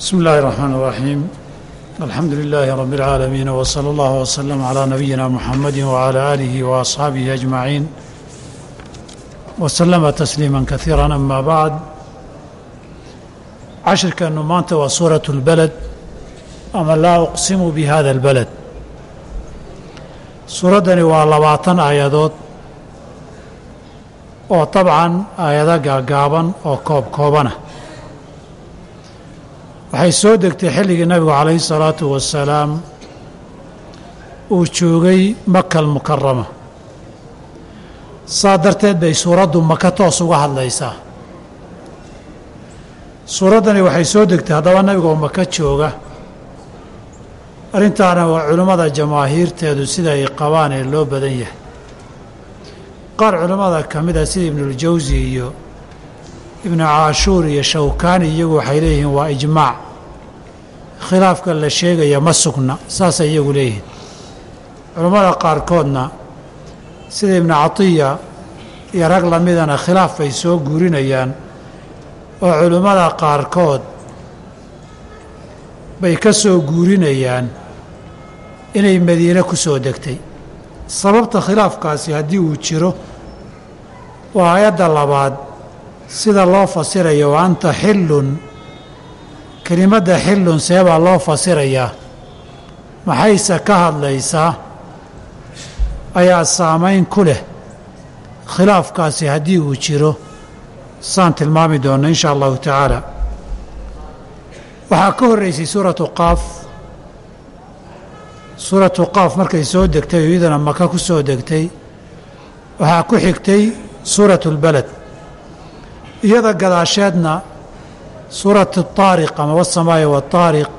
بسم الله الرحمن الرحيم الحمد لله رب العالمين وصلى الله وسلم على نبينا محمد وعلى آله وأصحابه أجمعين وسلم تسليما كثيرا أما بعد cashirkeennu maanta waa suuratu اlbaled ama laa uqsimu bi hada اlbaled suuraddani waa labaatan aayadood oo dabcan aayado gaagaaban oo koob koobana waxay soo degtay xilligii nabigu calayhi الsalaatu wasalaam. Uu joogay maka almukarama saa darteed bay suuraddu maka toos uga hadlaysaa. Suuraddani waxay soo degtay haddaba nabiga oo maka jooga. Arrintaana waa culimmada jamaahiirteedu sida ay qabaan ee loo badan yahay. Qaar culimmada ka mid a sida ibnuuljawsi iyo ibnu caashuur iyo shawkaani iyagu waxay leeyihiin waa ijmaac. Khilaafka la sheegaya ma sugna saasay iyagu leeyihiin. Culimmada qaarkoodna sida ibnu catiya iyo rag lamidana khilaaf bay soo guurinayaan oo culimmada qaarkood bay ka soo guurinayaan inay madiine ku soo degtay. Sababta khilaafkaasi haddii uu jiro waa aayadda labaad sida loo fasirayo wa anta xillun kelimadda xillun seebaa loo fasirayaa maxayse ka hadlaysaa ayaa saamayn ku leh khilaafkaasi haddii uu jiro. Saan tilmaami doonna in shaa allahu tacaala. Waxaa ka horreysay suuratu qaaf. Suuratu qaaf markay soo degtay oo iyadana maka ku soo degtay waxaa ku xigtay suuratu lbaled iyada gadaasheedna suuratu taariq ama wasamaa'i waataariq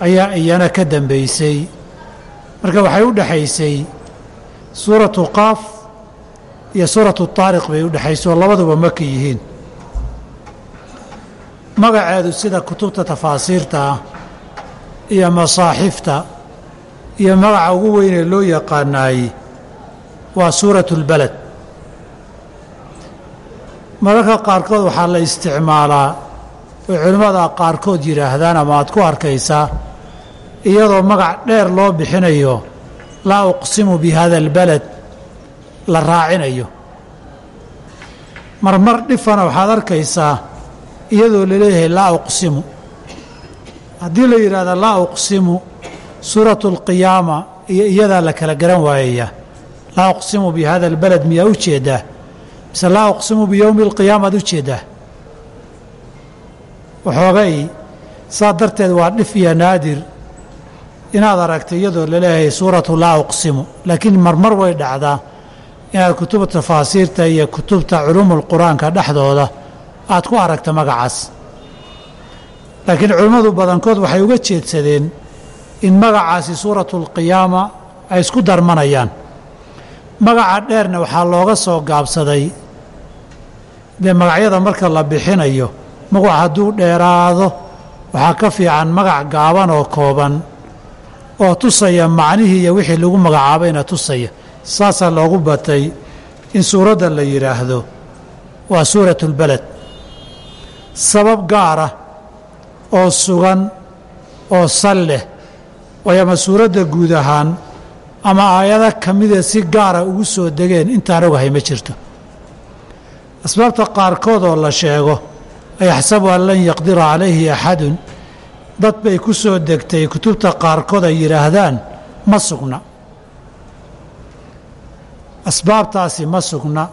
ayaa iyana ka dambeysay. Marka waxay u dhexaysay suuratu qaaf iyo suuratu taariq bay u dhexayso oo labaduba maka yihiin. Magaceedu sida kutubta tafaasiirta ah iyo masaaxifta iyo magaca ugu weynee loo yaqaanaayey waa suuratu اlbaled mararka qaarkood waxaa la isticmaalaa. Oy culimmada qaarkood yidhaahdaan ama aad ku arkaysaa iyadoo magac dheer loo bixinayo laa uqsimu bi hada اlbaled la raacinayo. Marmar dhifana waxaad arkaysaa iyadoo la leeyahay laa uqsimu. Haddii la yidhahdo laa uqsimu suuratu alqiyaama iyo iyadaa la kala garan waayayaa laa uqsimu bi hada albaled miyaa u jeeddaa mise laa uqsimu biyowmi alqiyaamaad u jeeddaa waxoogay saa darteed waa dhif iyo naadir inaad aragto iyadoo la leeyahay suuratu laa uqsimu. Laakiin marmar way dhacdaa inaad kutubta tafaasiirta iyo kutubta culuumul qur'aanka dhexdooda aad ku aragta magacaas. Laakiin culimmadu badankood waxay uga jeedsadeen in magacaasi suuratu alqiyaama ay isku darmanayaan. Magaca dheerna waxaa looga soo gaabsaday dee magacyada marka la bixinayo magac hadduu dheeraado waxaa ka fiican magac gaaban oo kooban oo tusaya macnihii iyo wixii lagu magacaabayna tusaya. Saasaa loogu batay in suuradda la yidhaahdo waa suuratu اlbaled sabab gaara oo sugan oo sal leh way ama suuradda guud ahaan ama aayado ka mida si gaara ugu soo degeen intaan ogahay ma jirto asbaabta qaarkood oo la sheego ayaxsabu an lan yaqdira calayhi axadun. Dad bay ku soo degtay kutubta qaarkood ay yidhaahdaan ma sugna. Asbaabtaasi ma sugna.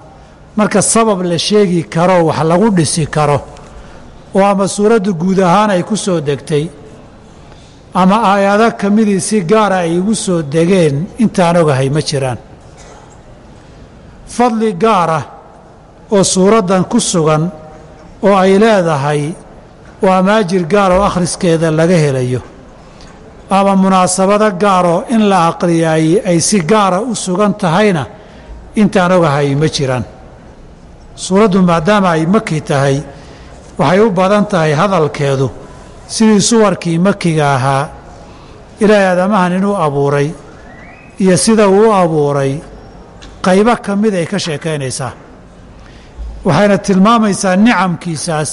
Marka sabab la sheegi karo wax lagu dhisi karo oo ama suuraddu guud ahaan ay ku soo degtay ama aayado ka midii si gaara ay igu soo degeen intaan ogahay ma jiraan. Fadli gaara oo suuraddan ku sugan oo ay leedahay oo amaajir gaar oo akhriskeeda laga helayo. Ama munaasabado gaaroo in la aqriyay ay si gaara u sugan tahayna intaan ogahay ma jiraan. Suuraddu maadaama ay maki tahay waxay u badan tahay hadalkeedu sidii suwarkii makiga ahaa ilaahay aadamahan inuu abuuray iyo sida uu u abuuray qaybo ka mid ay ka sheekaynaysaa waxayna tilmaamaysaa nicamkiisaas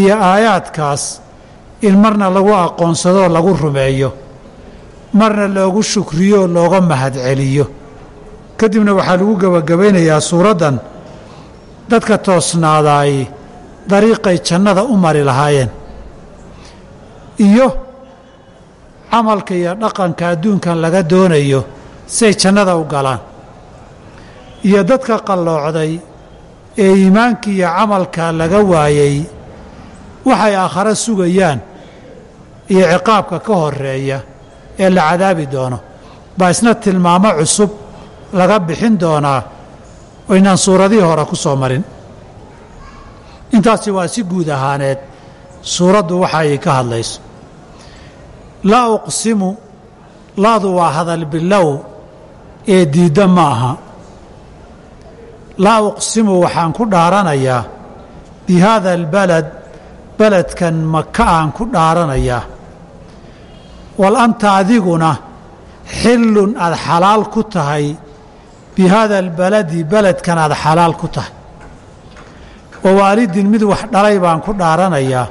iyo aayaadkaas in marna lagu aqoonsadoo lagu rumeeyo marna loogu shukriyo looga mahadceliyo kadibna waxaa lagu gebagabaynayaa suuraddan dadka toosnaadaay dariiqay jannada u mari lahaayeen. Iyo camalka iyo dhaqanka adduunkan laga doonayo siay jannada u galaan. Iyo dadka qalloocday ee iimaanka iyo camalka laga waayey waxay aakhare sugayaan iyo ciqaabka ka horreeya ee la cadaabi doono. Baa isna tilmaamo cusub laga bixin doonaa oo suuradihii hore ku soo marin. Intaasi waa si guud ahaaneed suuraddu waxa ay ka hadlayso. Laa uqsimu laadu waa hadal bilow ee diidda ma aha laa uqsimu waxaan ku dhaaranayaa bi haada albalad beledkan maka aan ku dhaaranayaa wal anta adiguna xillun aad xalaal ku tahay bi haada albaladi beledkan aad xalaal ku tahay. Wa waalidin mid wax dhalay baan ku dhaaranayaa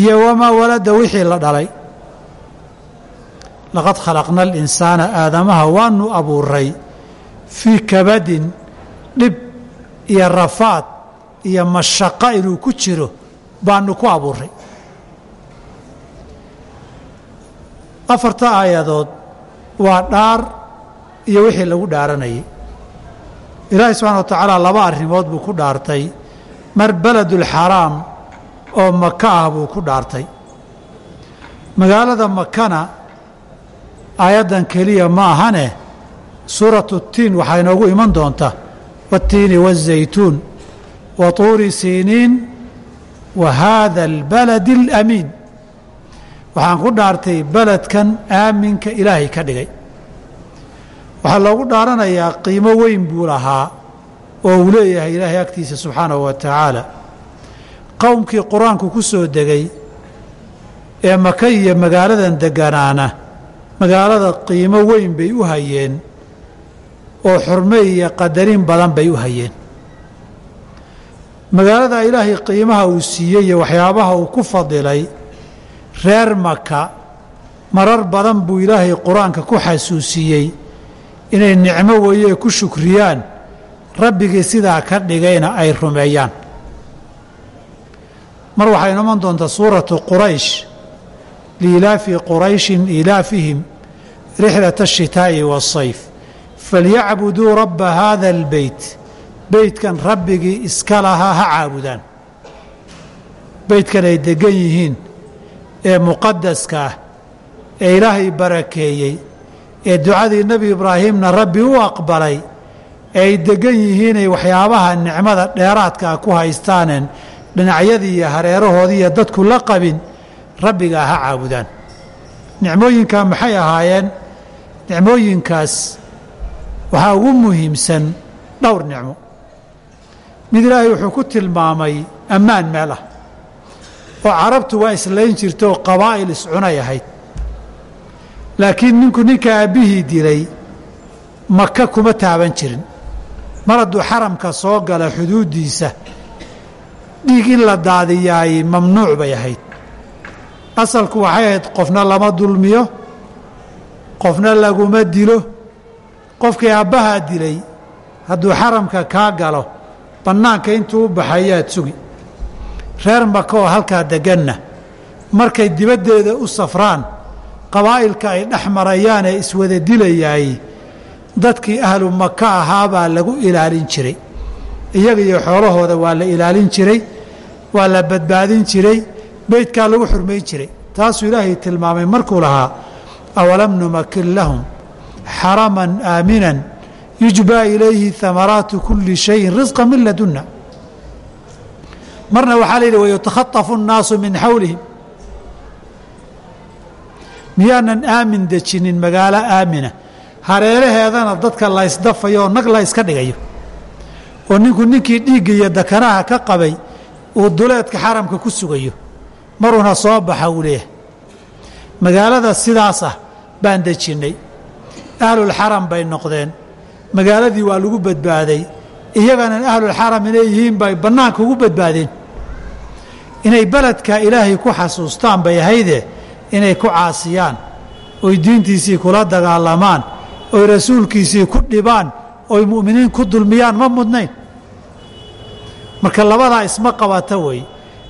iyo wamaa walada wixii la dhalay. Laqad khalaqna alinsaana aadamaha waanu abuuray fii kabadin dhib iyo rafaad iyo mashaqo inuu ku jiro baanu ku abuuray. Afarta aayadood waa dhaar iyo wixii lagu dhaaranayay. Ilaahay subxana wa tacaala laba arrimood buu ku dhaartay. Mar beledulxaraam oo maka ah buu ku dhaartay. Magaalada makana aayaddan keliya ma ahane suuratu tiin waxaa inoogu iman doonta waatiini waazaytuun wa tuuri siiniin wa haada albaladi alamiin waxaan ku dhaartay beledkan aaminka ilaahay ka dhigay waxaa loogu dhaaranayaa qiimo weyn buu lahaa oo uu leeyahay ilaahay agtiisa subxaanahu wa tacaala qowmkii qur'aanku ku soo degay ee maka iyo magaaladan degganaana magaalada qiimo weyn bay u hayeen oo xurme iyo qadarin badan bay u hayeen. Magaalada ilaahay qiimaha uu siiyey iyo waxyaabaha uu ku fadilay reer maka marar badan buu ilaahay qur'aanka ku xasuusiyey inay nicmo weeye ku shukriyaan rabbigii sidaa ka dhigayna ay rumeeyaan. Mar waxay noman doontaa suuratu quraysh liilaafi qurayshin ilaafihim rixlata ashitaa'i waasayf falyacbuduu rabba haada albeyt beytkan rabbigii iska lahaa ha caabudaan beytkan ay deggan yihiin ee muqadaska ah ee ilaahay barakeeyey ee ducadii nebi ibraahimna rabbi u aqbalay ee ay deggan yihiinay waxyaabaha nicmada dheeraadkaa ku haystaaneen dhinacyadii iyo hareerahoodii iyo dadku la qabin rabbigaa ha caabudaan. Nicmooyinkaa maxay ahaayeen? Nicmooyinkaas waxaa ugu muhiimsan dhowr nicmo. Mid ilaahay wuxuu ku tilmaamay ammaan meel ah oo carabtu waa islayn jirta oo qabaa'il iscunay ahayd. Laakiin ninku ninka aabbihii dilay maka kuma taaban jirin. Mar hadduu xaramka soo gala xuduuddiisa dhiig in la daadiyaay mamnuuc bay ahayd. Asalku waxay ahayd qofna lama dulmiyo qofna laguma dilo qofkii aabbahaa dilay hadduu xaramka kaa galo bannaanka intuu u baxayaad sugi. Reer maka oo halkaa degganna markay dibaddeeda u safraan qabaa'ilka ay dhex marayaan ee iswada dilayaay dadkii ahlu maka ahaabaa lagu ilaalin jiray. Iyaga iyo xoolahooda waa la ilaalin jiray waa la badbaadin jiray beydkaa lagu xurmayn jiray. Taasuu ilaahay tilmaamay markuu lahaa awalam numakin lahum xaraman aaminan yujbaa ilayhi hamaraatu kulli shayin risqa min ladunna. Marna waxaa la yidhi wayutakhatafu الnaasu min xawlihim miyaanan aamin dejinin magaalo aamina. Hareeraheedana dadka laysdafayo oo nag la yska dhigayo. Oo ninku ninkii dhiigga iyo dakanaha ka qabay uu duleedka xaramka ku sugayo. Maruna soo baxa uu leeyahay. Magaalada ah baan dejinnay ahlulxaram bay noqdeen. Magaaladii waa lagu badbaaday. Iyagana ahlulxaram inay yihiin bay bannaanka ugu badbaadeen. Inay beledkaa ilaahay ku xasuustaan bay ahayde inay ku caasiyaan oy diintiisii kula dagaalamaan oy rasuulkiisii ku dhibaan oy mu'miniin ku dulmiyaan ma mudnayn. Marka labadaa isma qabata wey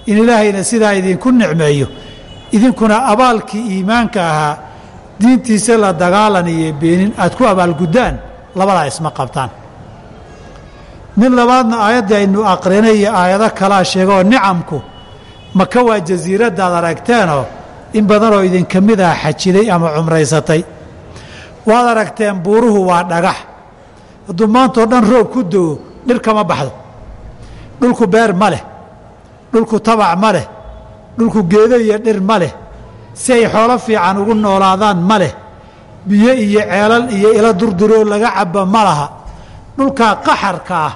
in ilaahayna sidaa idinku nicmeeyo. Idinkuna abaalkii iimaanka ahaa diintiisa la dagaalan iyo beenin aad ku abaalguddaan labadaa isma qabtaan. Mid labaadna aayaddii aynu aqrinay iyo aayado kalaa sheegaoo nicamku maka waa jasiiraddaad aragteenoo in badanoo idinka mid ah xajiday ama cumraysatay? Waad aragteen buuruhu waa dhagax. Hadduu maantao dhan roob ku do-o dhir kama baxdo. Dhulku beer ma leh. Dhulku tabac ma leh. Dhulku geedo iyo dhir ma leh si ay xoolo fiican ugu noolaadaan ma leh. Biyo iyo ceelal iyo ilo durduroo laga cabba ma laha. Dhulkaa qaxarka ah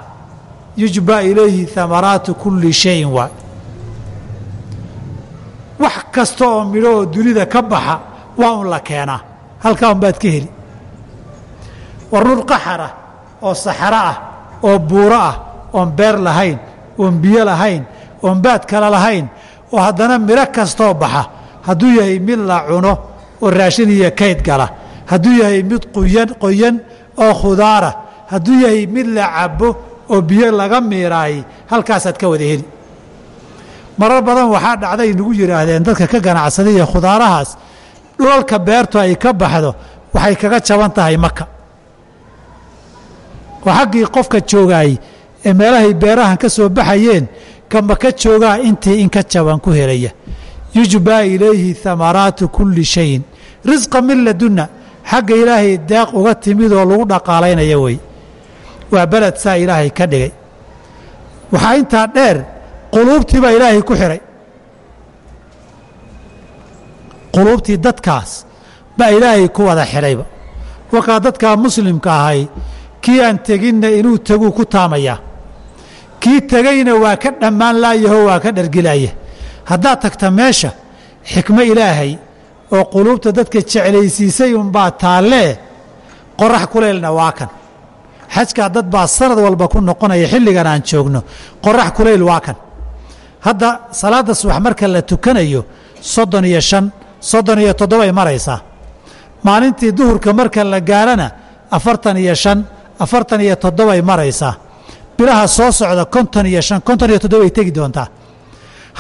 yujba ilayhi amaraatu kulli shayin waay. Wax kasta oo midho oo dunida ka baxa waa un la keenaa. Halkaa un baad ka heli. War dhul qaxarah oo saxaro ah oo buuro ah oon beer lahayn oon biyo lahayn oon baad kale lahayn oo haddana midho kastoo baxa hadduu yahay mid la cuno oo raashin iyo kayd gala. Hadduu yahay mid quyan qoyan oo khudaara. Hadduu yahay mid la cabbo oo biyo laga miiraayey halkaasaad ka wada heli. Marar badan waxaa dhacday nagu yidhaahdeen dadka ka ganacsaday iyo khudaarahaas dhulalka beertu ay ka baxdo waxay kaga jaban tahay maka oo xaggii qofka joogaayey ee meelahay beerahan ka soo baxayeen ka maka joogaa intii in ka jaban ku helaya yujbaa ilayhi hamaraatu kulli shayin risqa min ladunna xagga ilaahay deeq uga timid oo lagu dhaqaalaynaya wey waa beled saa ilaahay ka dhigay waxaa intaa dheer quluubtii baa ilaahay ku xidhay quluubtii dadkaas baa ilaahay ku wada xidhayba wakaa dadkaa muslimka ahay kii aan teginna inuu teguu ku taamayaa kii tegayna waa ka dhammaan laayaho waa ka dhargilaaya haddaad tagta meesha xikmo ilaahay oo quluubta dadka jeclaysiisay unbaa taallee qorax kuleylna waa kan. Xajkaa dad baa sanad walba ku noqonaya xilligan aan joogno qorax kuleyl waa kan. Hadda salaadda subax marka la tukanayo soddon iyo shan soddon iyo toddobay maraysaa. Maalintii duhurka marka la gaarana afartan iyo shan afartan iyo toddobay maraysaa. Bilaha soo socda konton iyo shan konton iyo toddobay tegi doontaa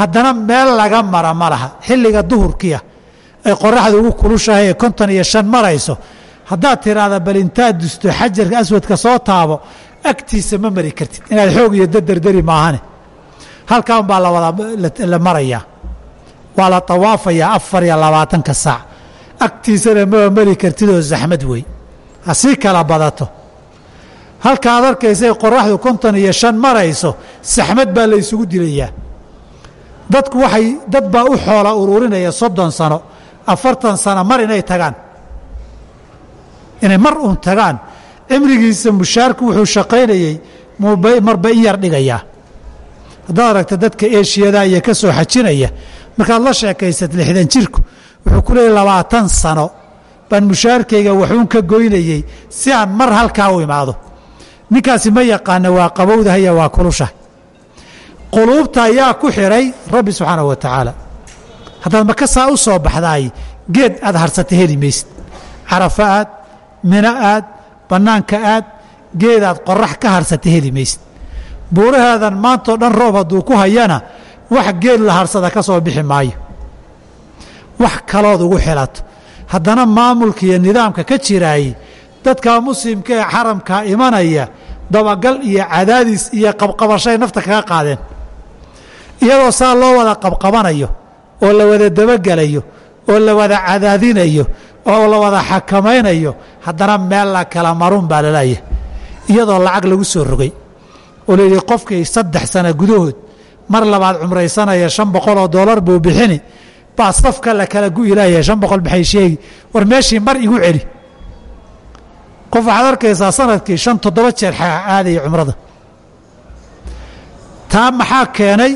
haddana meel laga mara ma laha. Xilliga duhurkiia ay qoraxda ugu kulushahay ee konton iyo shan marayso haddaad tiraahda bal intaad dusto xajarka aswadka soo taabo agtiisa ma mari kartid. Inaad xoog iyo dadardari maahane. Halkaa un baa lawada marayaa waa la tawaafayaa afar iyo labaatanka saac. Agtiisana maba mari kartidoo zaxmad wey. Hasii kala badato. Halka ad arkaysay qoraxdu konton iyo shan marayso saxmad baa la ysugu dilayaa dadku waxay dad baa u xoola ururinaya soddon sano afartan sano mar inay tagaan. Inay mar uun tagaan. Cimrigiisa mushaarku wuxuu shaqaynayey marba in yar dhigayaa. Haddaad aragta dadka eeshiyada iyo ka soo xajinaya markaad la sheekaysad lixdan jirku wuxuu ku leeyay labaatan sano. Baan mushaarkayga waxuun ka goynayey si aan mar halkaa u imaado. Ninkaasi ma yaqaana waa qabowdahaya waa kulusha quluubta ayaa ku xidhay rabbi subxaanahu wa tacaala. Haddaad maka saa u soo baxdaay geed aad harsata heli maysid. Carafa aad mino aad bannaanka aad geedaad qorax ka harsata heli maysid. Buuraheedan maantao dhan roob hadduu ku hayana wax geed la harsada ka soo bixi maayo. Wax kalood ugu xilato haddana maamulka iyo nidaamka ka jiraayey dadka muslimka ee xaramkaa imanaya dabagal iyo cadaadis iyo qabqabashay nafta kaga qaadeen iyadoo saa loo wada qabqabanayo oo la wada dabagelayo oo la wada cadaadinayo oo la wada xakamaynayo haddana meel la kala marun baa la leeyahay iyadoo lacag lagu soo rogay. Oo layidhi qofkii saddex sana gudahood mar labaad cumraysanaya shan boqol oo doolar buu bixini baa safka la kala gu'ilaaya shan boqol maxay sheegi war meeshii mar igu celi. Qof waxaad arkaysaa sannadkii shan toddoba jeer aadaya cumrada. Taa maxaa keenay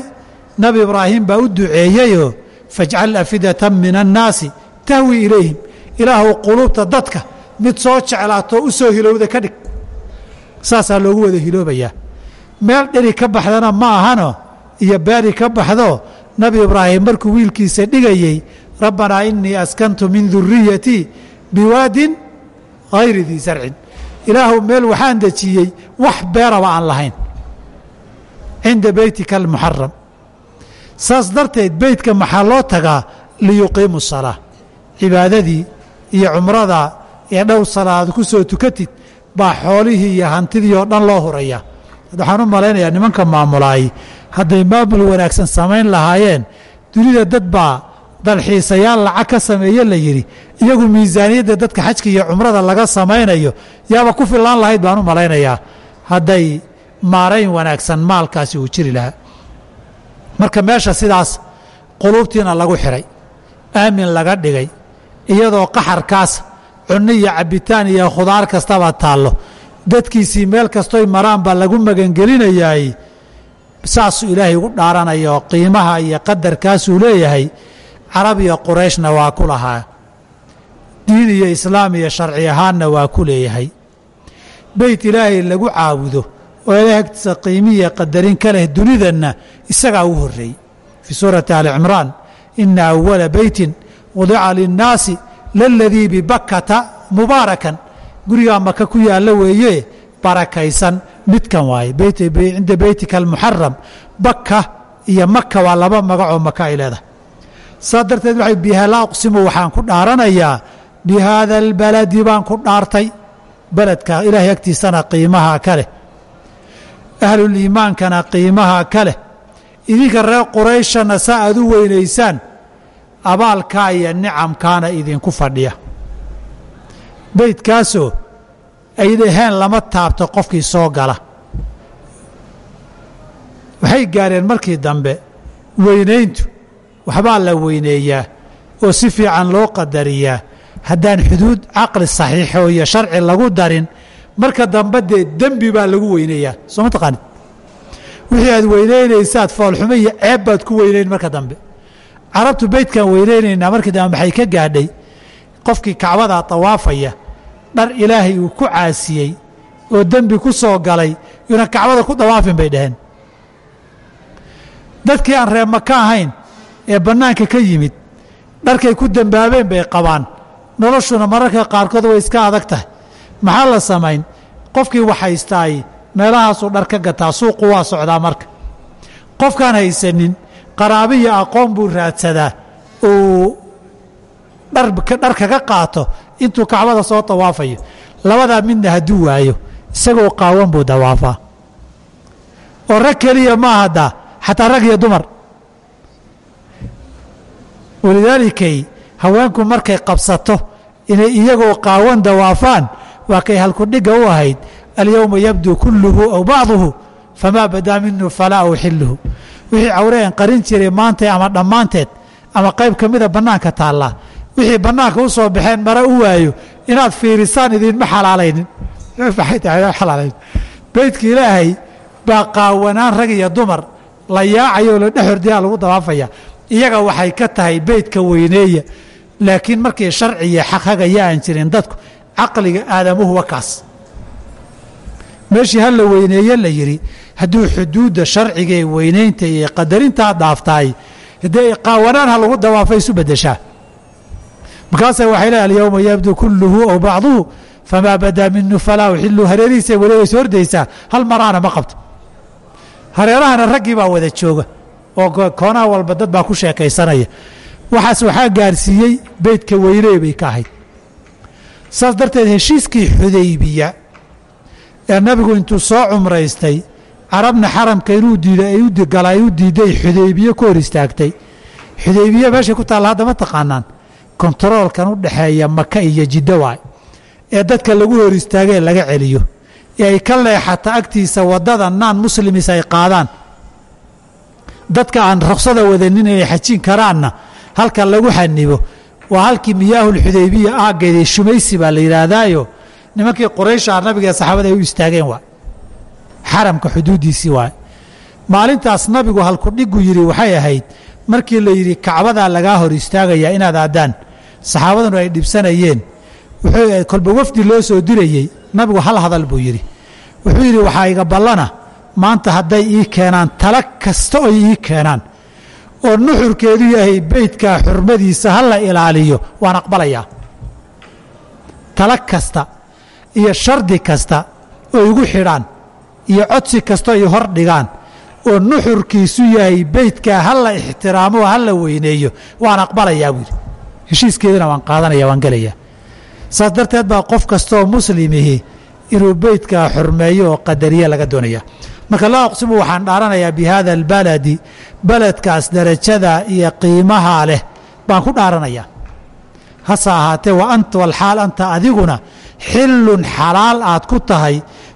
nabi ibraahim baa u duceeyeyoo fajcal afidatan min annaasi tahwi ilayhim ilaahu quluubta dadka mid soo jeclaatoo u hilowda ka dhig. Saasaa loogu wada hiloobayaa. Meel dheri ka baxdana ma ahano iyo beeri ka baxdo nabi ibraahim markuu wiilkiisa dhigayey rabbanaa inii askantu min duriyatii biwaadin hayri dii sarcin ilaahu meel waxaan dejiyey wax beeraba aan lahayn. Cinda beytika almuxaram saas darteed beytka maxaa loo tagaa liyuqiimu salaa cibaadadii iyo cumrada ee dhowr salaaad ku soo tukatid baa xoolihii iyo hantidii oo dhan loo hurayaa waxaan u malaynayaa nimanka maamulaay hadday maamul wanaagsan samayn lahaayeen dunida dad baa dalxiisayaal lacag ka sameeye la yidhi iyagu miisaaniyadda dadka xajka iyo cumrada laga samaynayo yaaba ku fillaan lahayd baan u malaynayaa hadday maarayn wanaagsan maalkaasi uu jiri lahaa marka meesha sidaas quluubtiina lagu xidhay aamin laga dhigay iyadoo qaxarkaas cunno iyo cabbitaan iyo khudaar kastaba taallo dadkiisii meel kastoy maraan baa lagu magangelinayaay saasuu ilaahay ugu dhaaranaya oo qiimaha iyo qadarkaasuu leeyahay carab iyo qurayshna waa ku lahaa diin iyo islaam iyo sharci ahaanna waa ku leeyahay. Beyt ilaahay lagu caabudo oo ilaahay agtiisa qiimiya qadarin ka leh dunidanna isagaa u horreeyey. Fii suurati ali cimraan ina awala beytin wadica linnaasi laladii bibakkata mubaarakan gurigaa maka ku yaallo weeye barakaysan midkan waaye. Cinda beytika almuxaram bakka iyo maka waa laba magacoo maka ay leedahay. Saa darteed waxay biha laa uqsimu waxaan ku dhaaranayaa bi haada albaladi baan ku dhaartay. Beledka ilaahay agtiisana qiimaha ka leh ahluliimaankana qiimaha ka leh. Idinka reer qurayshana saa aad u weynaysaan abaalkaa iyo nicamkaana idinku fadhiya. Beydkaasoo ay dhaheen lama taabto qofkii soo gala. Waxay gaareen markii dambe weynayntu waxbaa la weyneeyaa oo si fiican loo qadariyaa. Haddaan xuduud caqli saxiixo iyo sharci lagu darin marka dambe dee dembi baa lagu weyneeyaa. Soo ma taqaanid? Wixii aad weynaynaysaad foolxumo iyo ceeb baad ku weynayn marka dambe. Carabtu beydkan weynaynaynaa markii dambe maxay ka gaadhay? Qofkii kacbadaa tawaafaya dhar ilaahay uu ku caasiyey oo dembi ku soo galay yuuna kacbada ku dawaafin bay dhaheen. Dadkii aan reer maka ahayn ee bannaanka ka yimid dharkay ku dembaabeen bay qabaan. Noloshuna mararka qaarkood way iska adag tahay maxaa la samayn? Qofkii wax haystaay meelahaasuu dhar ka gataa suuqu waa socdaa marka. Qofkaan haysanin qaraabiya aqoon buu raadsadaa. Uu dhar kaga qaato intuu kacbada soo dawaafayo labadaa midna hadduu waayo isagoo qaawan buu dawaafaa. Oo rag keliya ma ahaddaa xataa rag iyo dumar. Walidaalikay haweenku markay qabsato inay iyagoo qaawan dawaafaan waa kay halkudhigga u ahayd alyowma yabduu kulluhu aw bacduhu famaa badaa minhu falaa uxiluhu wixii cawreen qarin jiray maantay ama dhammaanteed ama qayb ka mida bannaanka taallaa wixii bannaanka u baxeen mare u waayo inaad fiirisaan idinma xalaalaynin. Alaalayn beydka ilaahay baa qaawanaan rag iyo dumar la yaacayoo la dhex hordayaa lagu dawaafaya iyaga waxay ka tahay beydka weyneeya laakiin markii sharci iyo xaq hagaya aan jirin dadku caqliga aadamuhu wa kaas. Meeshii ha la weyneeye la yidhi hadduu xuduudda sharciga ee weynaynta iyo qadarintaa dhaaftaay dee qaawanaan ha lagu dawaafay isu beddeshaa. Markaasa waxay leeay alyowma yabdu kulluhu aw bacduhu famaa badaa minu falaa uxilu hareerihiisa welibaysa hordaysaa hal maraana ma qabto. Hareerahana raggii baa wada jooga oo koonaha walba dad baa ku sheekaysanaya. Waxaas waxaa gaarsiiyey beydka weynee bay ka ahayd saas darteed heshiiskii xudaybiya ee nabigu intuu soo cumraystay carabna xaramka inuu diiday ay u diiday xudaybiye ku hor istaagtay. Xudaybiye meeshay ku taalla hadda ma taqaanaan. Kontaroolkan u dhexeeya maka iyo jiddo waay. Ee dadka lagu hor istaagee laga celiyo. Ee ay ka leexata agtiisa waddada naan muslimis ay qaadaan. Dadka aan ruksada wadanin inay xajin karaanna halka lagu xanibo waa halkii miyaahulxudaybiya aaggeedii shumaysi baa la yidhaahdaayo nimankii qurayshaa nabiga ee saxaabada ay u istaageen waay xaramka xuduuddiisii waay maalintaas nabigu halkudhigu yidhi waxay ahayd markii la yidhi kacbadaa lagaa hor istaagayaa inaad aadaan saxaabaduna ay dhibsanayeen. Wuxuu kolba wafdi loo soo dirayey. Nabigu hal hadal buu yidhi. Wuxuu yidhi waxaa iga ballana maanta hadday ii keenaan tala kasta oy ii keenaan oo nuxurkeedu yahay beydkaa xurmadiisa ha la ilaaliyo waan aqbalayaa. Tala kasta iyo shardi kasta oo igu xidhaan iyo codsi kasta ay hor dhigaan oo nuxurkiisu yahay beydkaa ha la ixtiraamo oo ha la weyneeyo waan aqbalayaa buu yidhi heshiiskeedana waan qaadanaya waan gelayaa. Saas darteed baa qof kastaoo muslimihi inuu beydkaa xurmeeyo oo qadariye laga doonaya marka laa aqsimu waxaan dhaaranayaa bi albaladi beledkaas darajada iyo qiimaha leh baan ku dhaaranayaa. Hase ahaatee wa anta walxaal anta adiguna xillun xalaal aad ku tahay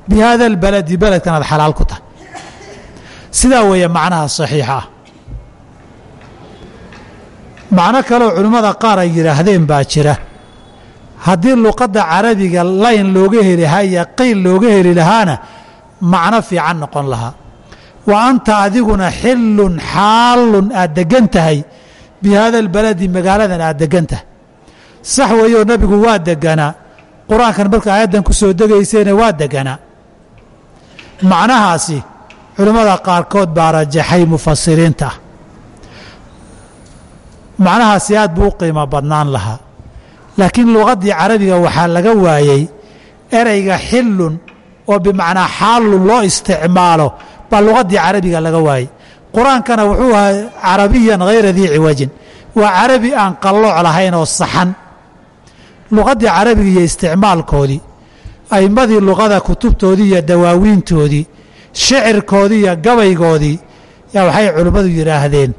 bi haada albaladi beledkan aad xalaal ku tahay. Sidaa weeye macnaha saxiixa. Ah macno kaleoo culimmada qaar ay yidhaahdeen baa jira. Haddii luqadda carabiga layn looga heli lahaa iyo qiil looga heli lahaana macno fiican noqon lahaa. Wa anta adiguna xillun xaallun aad deggan tahay bi haada albaladi magaaladan aad deggan tahay. Sax weeyoo nebigu waa deganaa qur'aankan marka aayaddan ku soo degaysayna waa deganaa macnahaasi culimmada qaarkood baa rajaxay mufasiriinta ah macnahaasi aad buu u qiimo badnaan lahaa. Laakiin luqaddii carabiga waxaa laga waayey ereyga xillun oo bimacnaa xaallun loo isticmaalo baa luqaddii carabiga laga waayey. Qur'aankana wuxuu ahaa carabiyan hayra dii ciwajin waa carabi aan qallooc lahayn oo saxan. Luqaddii carabiga iyo isticmaalkoodii aimmadii luqada kutubtoodii iyo dawaawiintoodii shicirkoodii iyo gabaygoodii yaa waxay culimmadu yidhaahdeen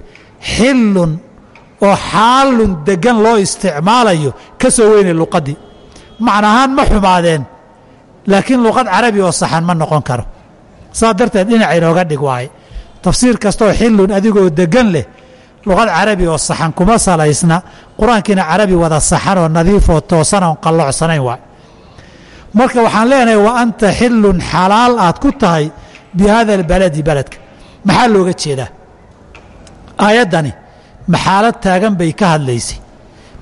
xillun oo xaalun deggan loo isticmaalayo ka soo weynay luqaddii. Macnahaan ma xumaadeen laakiin luqad carabi oo saxan ma noqon karo. Saas darteed dhinac inooga dhig waaye tafsiir kastooo xillun adigoo deggan leh luqad carabi oo saxan kuma salaysna qur'aankiina carabi wada saxan oo nadiifoo toosan oon qallocsanayn waay. Marka waxaan leenahay wa anta xillun xalaal aad ku tahay bi haada albaladi beledka maxaa looga jeedaa? Aayaddani ma xaalad taagan bay ka hadlaysay.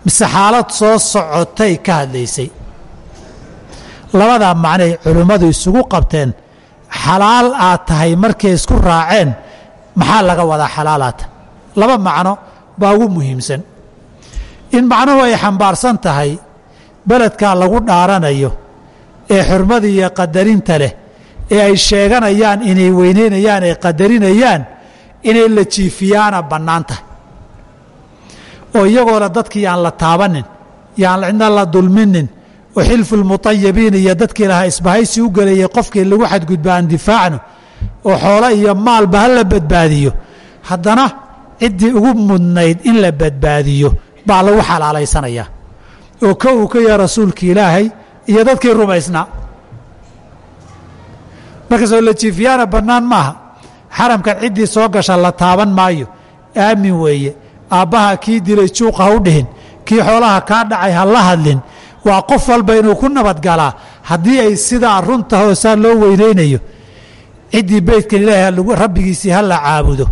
Mise xaalad soo socotay ka hadlaysay labadaa macnay culimmadu isugu qabteen xalaal aad tahay markay isku raaceen maxaa laga wadaa xalaalaata laba macno baa ugu muhiimsan. In macnuhu ay xambaarsan tahay beledkaa lagu dhaaranayo ee xurmada iyo qadarinta leh ee ay sheeganayaan inay weyneynayaan ay qadarinayaan inay la jiifiyaana bannaan tahay oo iyagoona dadkii aan la taabanin yaan cidna la dulminin oo xilfu lmutayibiin iyo dadkii lahaa isbahaysi u gelayay qofkii lagu xadgudba aan difaacno oo xoolo iyo maalba ha la badbaadiyo haddana ciddii ugu mudnayd in la badbaadiyo baa lagu xalaalaysanayaa oo ka uu ka yaha rasuulki ilaahay iyo dadkii rumaysnaa markaasoo la jiifiyaana bannaan maaha xaramkan ciddii soo gasha la taaban maayo aamin weeye aabbaha kii dilay juuq ha u dhihin kii xoolaha kaa dhacay ha la hadlin waa qof walba inuu ku nabadgalaa haddii ay sidaa runta hoosaa loo weynaynayo ciddii beydkan ilaahay rabbigiisii ha la caabudo.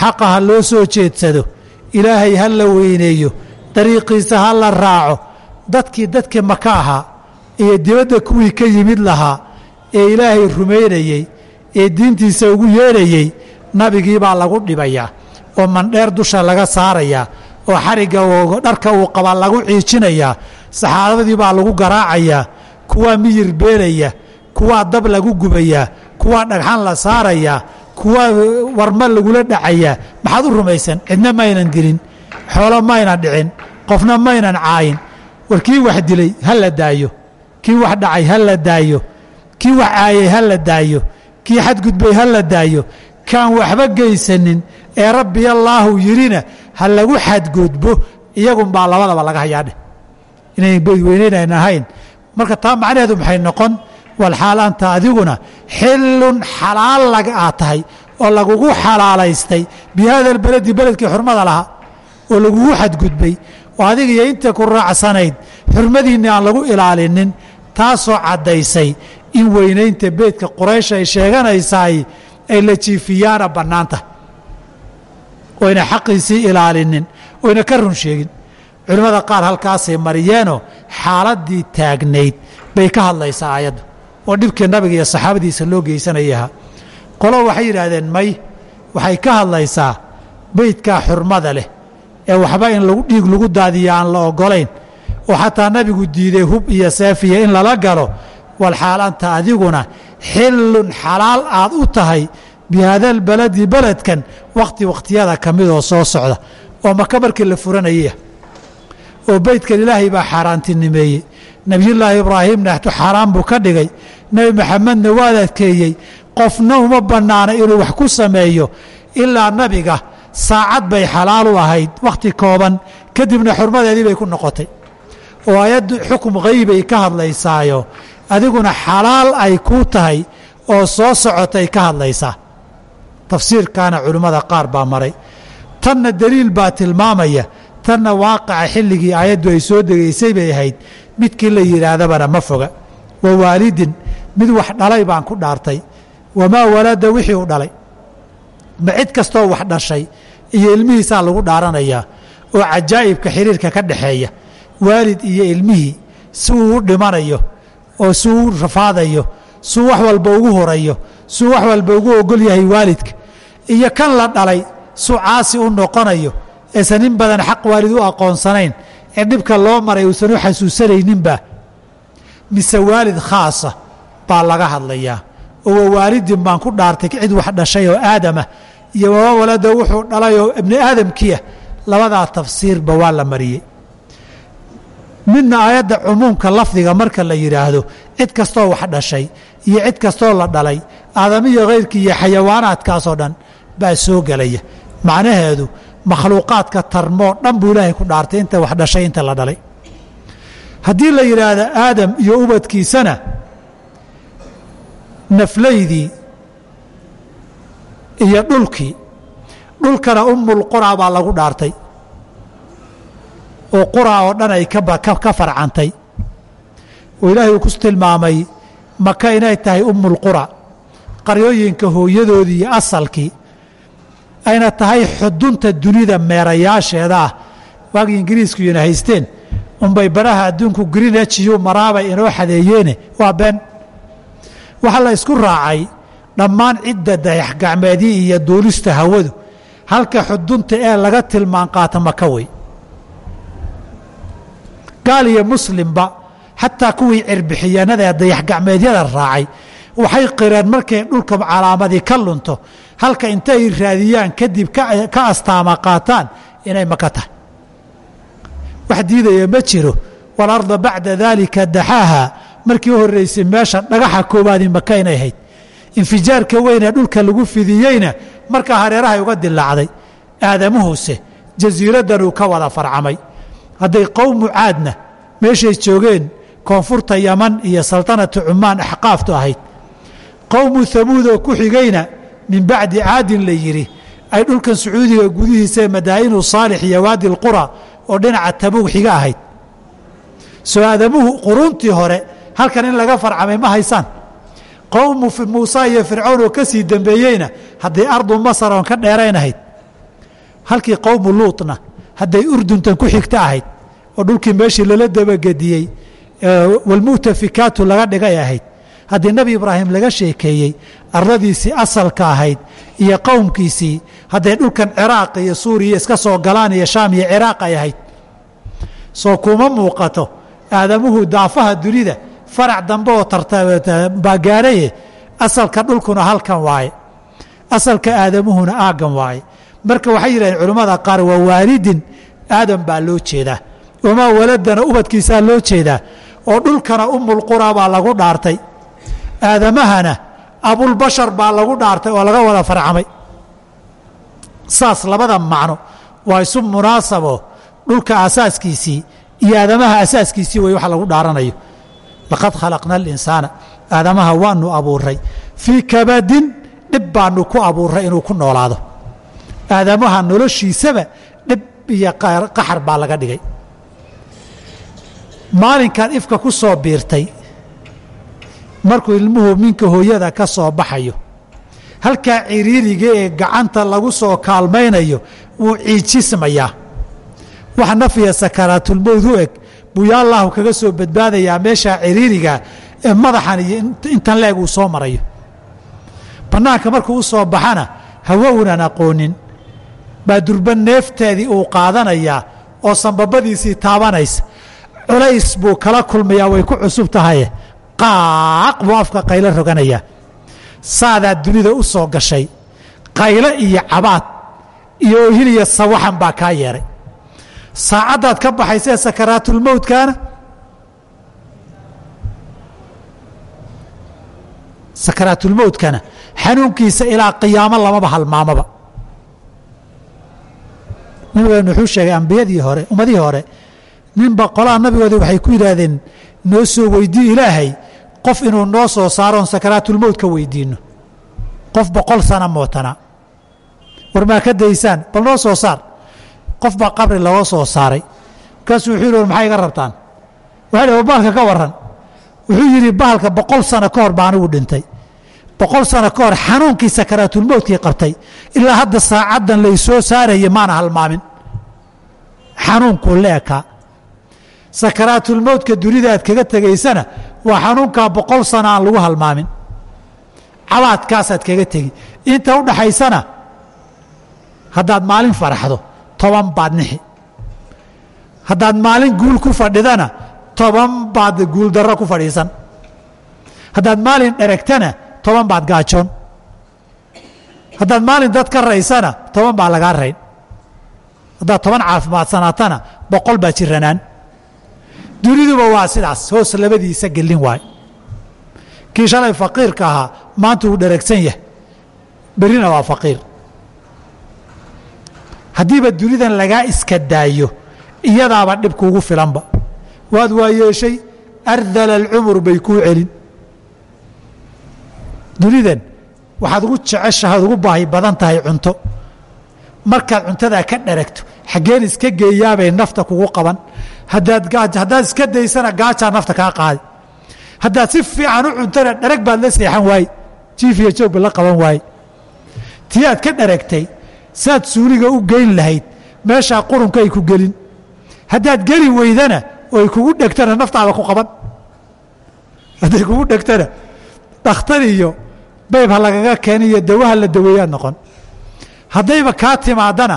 Xaqa ha loo soo jeedsado. Ilaahay ha la weyneeyo. Dariiqiisa ha la raaco. Dadkii dadkii maka ahaa iyo dibadda kuwii ka yimid lahaa ee ilaahay rumaynayey ee diintiisa ugu yeedhayey nabigii baa lagu dhibayaa oo mandheer dusha laga saarayaa oo xarigga dharka uu qabaa lagu ciijinayaa saxaabadii baa lagu garaacayaa kuwaa miyir beelaya kuwaa dab lagu gubayaa kuwaa dhagxan la saarayaa kuwaa warma lagula dhacayaa maxaad u rumaysan cidna maynan dilin xoolo maynan dhicin qofna maynan caayin. War kii wax dilay ha la daayo. Kii wax dhacay ha la daayo. Kii wax caayay ha la daayo. Kii xadgudbay ha la daayo. Kaan waxba geysanin ee rabbi allaahu yidhina ha lagu xadgudbo iyagunbaa labadaba laga hayaadheh inayn beydweyneyn ahayn. Marka taa macnaheedu maxay noqon? Walxaal anta adiguna xillun xalaal laga aad tahay oo lagugu xalaalaystay. Bi haada albaladi beledkii xurmada lahaa oo lagugu xadgudbay. Oo adiga iyo inta ku raacsanayd xurmadiinni aan lagu ilaalinin taasoo caddaysay in weynaynta beedka quraysh ay sheeganaysaay ay la jiifiyaana bannaanta. Oyna xaqiisii ilaalinin oyna ka run sheegin culimmada qaar halkaasay mariyeenoo xaaladdii taagnayd bay ka hadlaysaa aayaddu. Oo dhibkii nabiga iyo saxaabadiisa loo geysanayaha. Qolo waxay yidhaahdeen may waxay ka hadlaysaa beydkaa xurmada leh ee waxba in lagu dhiig lagu daadiya aan la ogolayn oo xataa nabigu diiday hub iyo seefiya in lala galo walxaal anta adiguna xillun xalaal aad u tahay bi haadalbaladi beledkan wakhti wakhtiyada ka midoo soo socda. Oo maka markii la furanayaya oo beydkan ilaahay baa xaaraantinimeeyey. Nebiyullaahi ibraahimna xaaraan buu ka dhigay. Nebi maxamedna waad adkeeyey. Qofna uma bannaana inuu wax ku sameeyo ilaa nabiga. Saacad bay xalaal u ahayd wakhti kooban. Kadibna xurmadeedii bay ku noqotay. Oo ayaddu xukum haybay ka hadlaysaayo. Adiguna xalaal ay kuu tahay oo soo socotay ka hadlaysaa tafsiirkaana culimmada qaar baa maray. Tanna deliil baa tilmaamaya tanna waaqaca xilligii aayaddu ay soo degaysay bay ahayd midkii la yidhaahdabana ma foga. Wa waalidin mid wax dhalay baan ku dhaartay. Wamaa walada wixii u dhalay. Ma cid kastoo wax dhashay iyo ilmihiisaa lagu dhaaranayaa oo cajaa'ibka xiriirka ka dhaxeeya. Waalid iyo ilmihii si uu u dhimanayo oo si uu u rafaadayo suu wax walba ugu horayo suu wax walba ugu ogol yahay waalidka. Iyo kan la dhalay suu caasi u noqonayo eesan in badan xaq waalid u aqoonsanayn ee dhibka loo maray uusan u xasuusanayninba mise waalid khaasa baa laga hadlayaa. Oo wa waalidin baan ku dhaartay cid wax dhashay oo aadamah iyo waba walada wuxuu dhalay oo ibni aadamkiiah labadaa tafsiirba waa la mariyey. Midna aayadda cumuumka lafdiga marka la yidhaahdo cid kastoo wax dhashay iyo cid kastoo la dhalay aadamiyo khayrkii iyo xayawaanaadkaasoo dhan baa soo gelaya. Macnaheedu makhluuqaadka tarmoo dhan buu ilaahay ku dhaartay inta wax dhashay inta la dhalay. Haddii la yidhaahdo aadam iyo ubadkiisana naflaydii iyo dhulkii dhulkana umulqura baa lagu dhaartay. Oo qura oo dhan ay ka farcantay. Oo ilaahay uu ku tilmaamay maka inay tahay umulqura qaryooyinka hooyadoodii iyo asalkii ayna tahay xudunta dunida meerayaasheeda. Ah waagii ingiriiskuyuna haysteen unbay baraha adduunku greenhu maraabay inoo xadeeyeene. Waa been. Waxaa la isku raacay dhammaan cidda dayaxgacmeedii iyo duulista hawadu. Halka xudunta ee laga tilmaan qaata maka wey gaal iyo muslimba xataa kuwii cirbixiyeenada ee dayaxgacmeedyada raacay waxay qireen markay dhulka calaamadii ka lunto halka intay raadiyaan kadib ka astaama qaataan inay maka tahay. Wax diidaya ma jiro. Walarda bacda daalika daxaaha. Markii u horreysay meesha dhagaxa koowaadii maka inay ahayd. Infijaarka weynee dhulka lagu fidiyeyna markaa hareerahay uga dilaacday aadamuhuse jasiiraddan uu ka wada farcamay. Hadday qowmu caadna meeshay joogeen koonfurta yaman iyo saltanatu cumaan axqaaftu ahayd. Qowmu hamuud oo ku xigayna min bacdi caadin la yidhi ay dhulkan sacuudiga gudihiisae madaa'inu saalix iyo waadi lqura oo dhinaca tabuug xiga ahayd. Soo aadamuhu quruuntii hore halkan in laga farcamay ma haysaan. Qowmu muusa iyo fircown oo ka sii dembeeyeyna hadday ardu masar oon ka dheerayn ahayd. Halkii qowmu luutna hadday urduntan ku xigta ahayd oo dhulkii meeshii lala dabagediyey walmu'tafikaatu laga dhigay ahayd haddii nebi ibraahim laga sheekeeyey ardadiisii asalka ahayd iyo qowmkiisii hadday dhulkan ciraaq iyo suuriya iska soo galaan iyo shaam iyo ciraaq ay ahayd. Soo kuma muuqato aadamuhu daafaha dunida farac dambe oo baa gaaraye asalka dhulkuna halkan waaye asalka aadamuhuna aaggan waaye. Marka waxay yidhahdeen culimmada qaar waa waalidin aadam baa loo jeedaa wamaa waladana ubadkiisaa loo jeedaa oo dhulkana umulqura baa lagu dhaartay aadamahana abulbashar baa lagu dhaartay oo laga wada farcamay. Saas labada macno waa isu munaasabo dhulka asaaskiisii iyo aadamaha asaaskiisii wey waxa lagu dhaaranayo. Laqad khalaqna alinsaana aadamaha waanu abuuray fii kabadin dhib baanu ku abuuray inuu ku noolaado. Aadamaha noloshiisaba dhib iyo qaxar baa laga dhigay. Maalinkan ifka ku soo biirtay markuu ilmuhu minka hooyada ka soo baxayo halkaa ciriiriga ee gacanta lagu soo kaalmaynayo wuu ciijismayaa wax nafiya sakaraatulmowd u eg buu yaa allahu kaga soo badbaadayaa meeshaa ciriiriga ee madaxan iyo intan leeg uu soo marayo. Bannaanka markuu u soo baxana hawo unan aqoonin. Baa durba neefteedii uu qaadanayaa oo sanbabadiisii taabanaysa. Culays buu kala kulmayaa way ku cusub tahaye qaaq buu afka qaylo roganayaa saadaa dunida u soo gashay qaylo iyo cabaad iyo ohil iyo sawaxan baa kaa yeeray. Saacaddaad ka baxaysee sakaraatulmowtkaana sakaraatulmowtkana xanuunkiisa ilaa qiyaamo lamaba halmaamaba nabigeenu wuxuu sheegay ambiyadii hore ummadihii hore ninba qolaha nabigoodii waxay ku yidhaahdeen noo soo weydii ilaahay qof inuu noo soo saaroon sakaraatulmowt ka weydiinno. Qof boqol sana mootana. War maa ka daysaan? Bal noo soo saar. Qof baa qabri looga soo saaray. Markaasuu wuxuu yidhi war maxaa iga rabtaan? Waxay dhi bahalka ka warran. Wuxuu yidhi bahalka boqol sano ka hor baa anigu dhintay. Boqol sano ka hor xanuunkii sakaraatulmowtkii qabtay. Ilaa hadda saacaddan laysoo saaraya maana halmaamin. Xanuunkuu ekaa sakaraatulmowtka dunida aad kaga tegaysana waa xanuunkaa boqol sano aan lagu halmaamin. Cabaadkaasaad kaga tegi. Inta u dhaxaysana haddaad maalin faraxdo toban baad nixi. Haddaad maalin guul ku fadhidana toban baad guuldarro ku fadhiisan. Haddaad maalin dheregtana toban baad gaajoon. Haddaad maalin dad ka raysana toban baa lagaa rayn. Haddaad toban caafimaadsanatana boqol baa jiranaan duniduba waa sidaas hoos labadiisa gelin waay kii shalay faqiirka ahaa maanta uu dheregsan yahay berrina waa faqiir haddiiba dunidan lagaa iska daayo iyadaaba dhibkuugu filanba waad waa yeeshay ardala alcumur bay kuu celin dunidan waxaad ugu jeceshahay ad ugu baahi badan tahay cunto markaad cuntadaa ka dheragto xaggeen iska geeyaabay nafta kugu qaban haddaad iska daysana gaajaa nafta kaa qaadi haddaad si fiican u cuntana dherag baad la seexan waaye jiifiya joogba la qaban waaye tii aad ka dheragtay saad suuliga u geyn lahayd meeshaa qurunka ay ku gelin. Haddaad geli weydana oo ay kugu dhegtana naftaada ku qaban. Hadday kugu dhegtana dhakhtar iyo bayb ha lagaga keena iyo dawaha la daweeyaad noqon. Haddayba kaa timaadana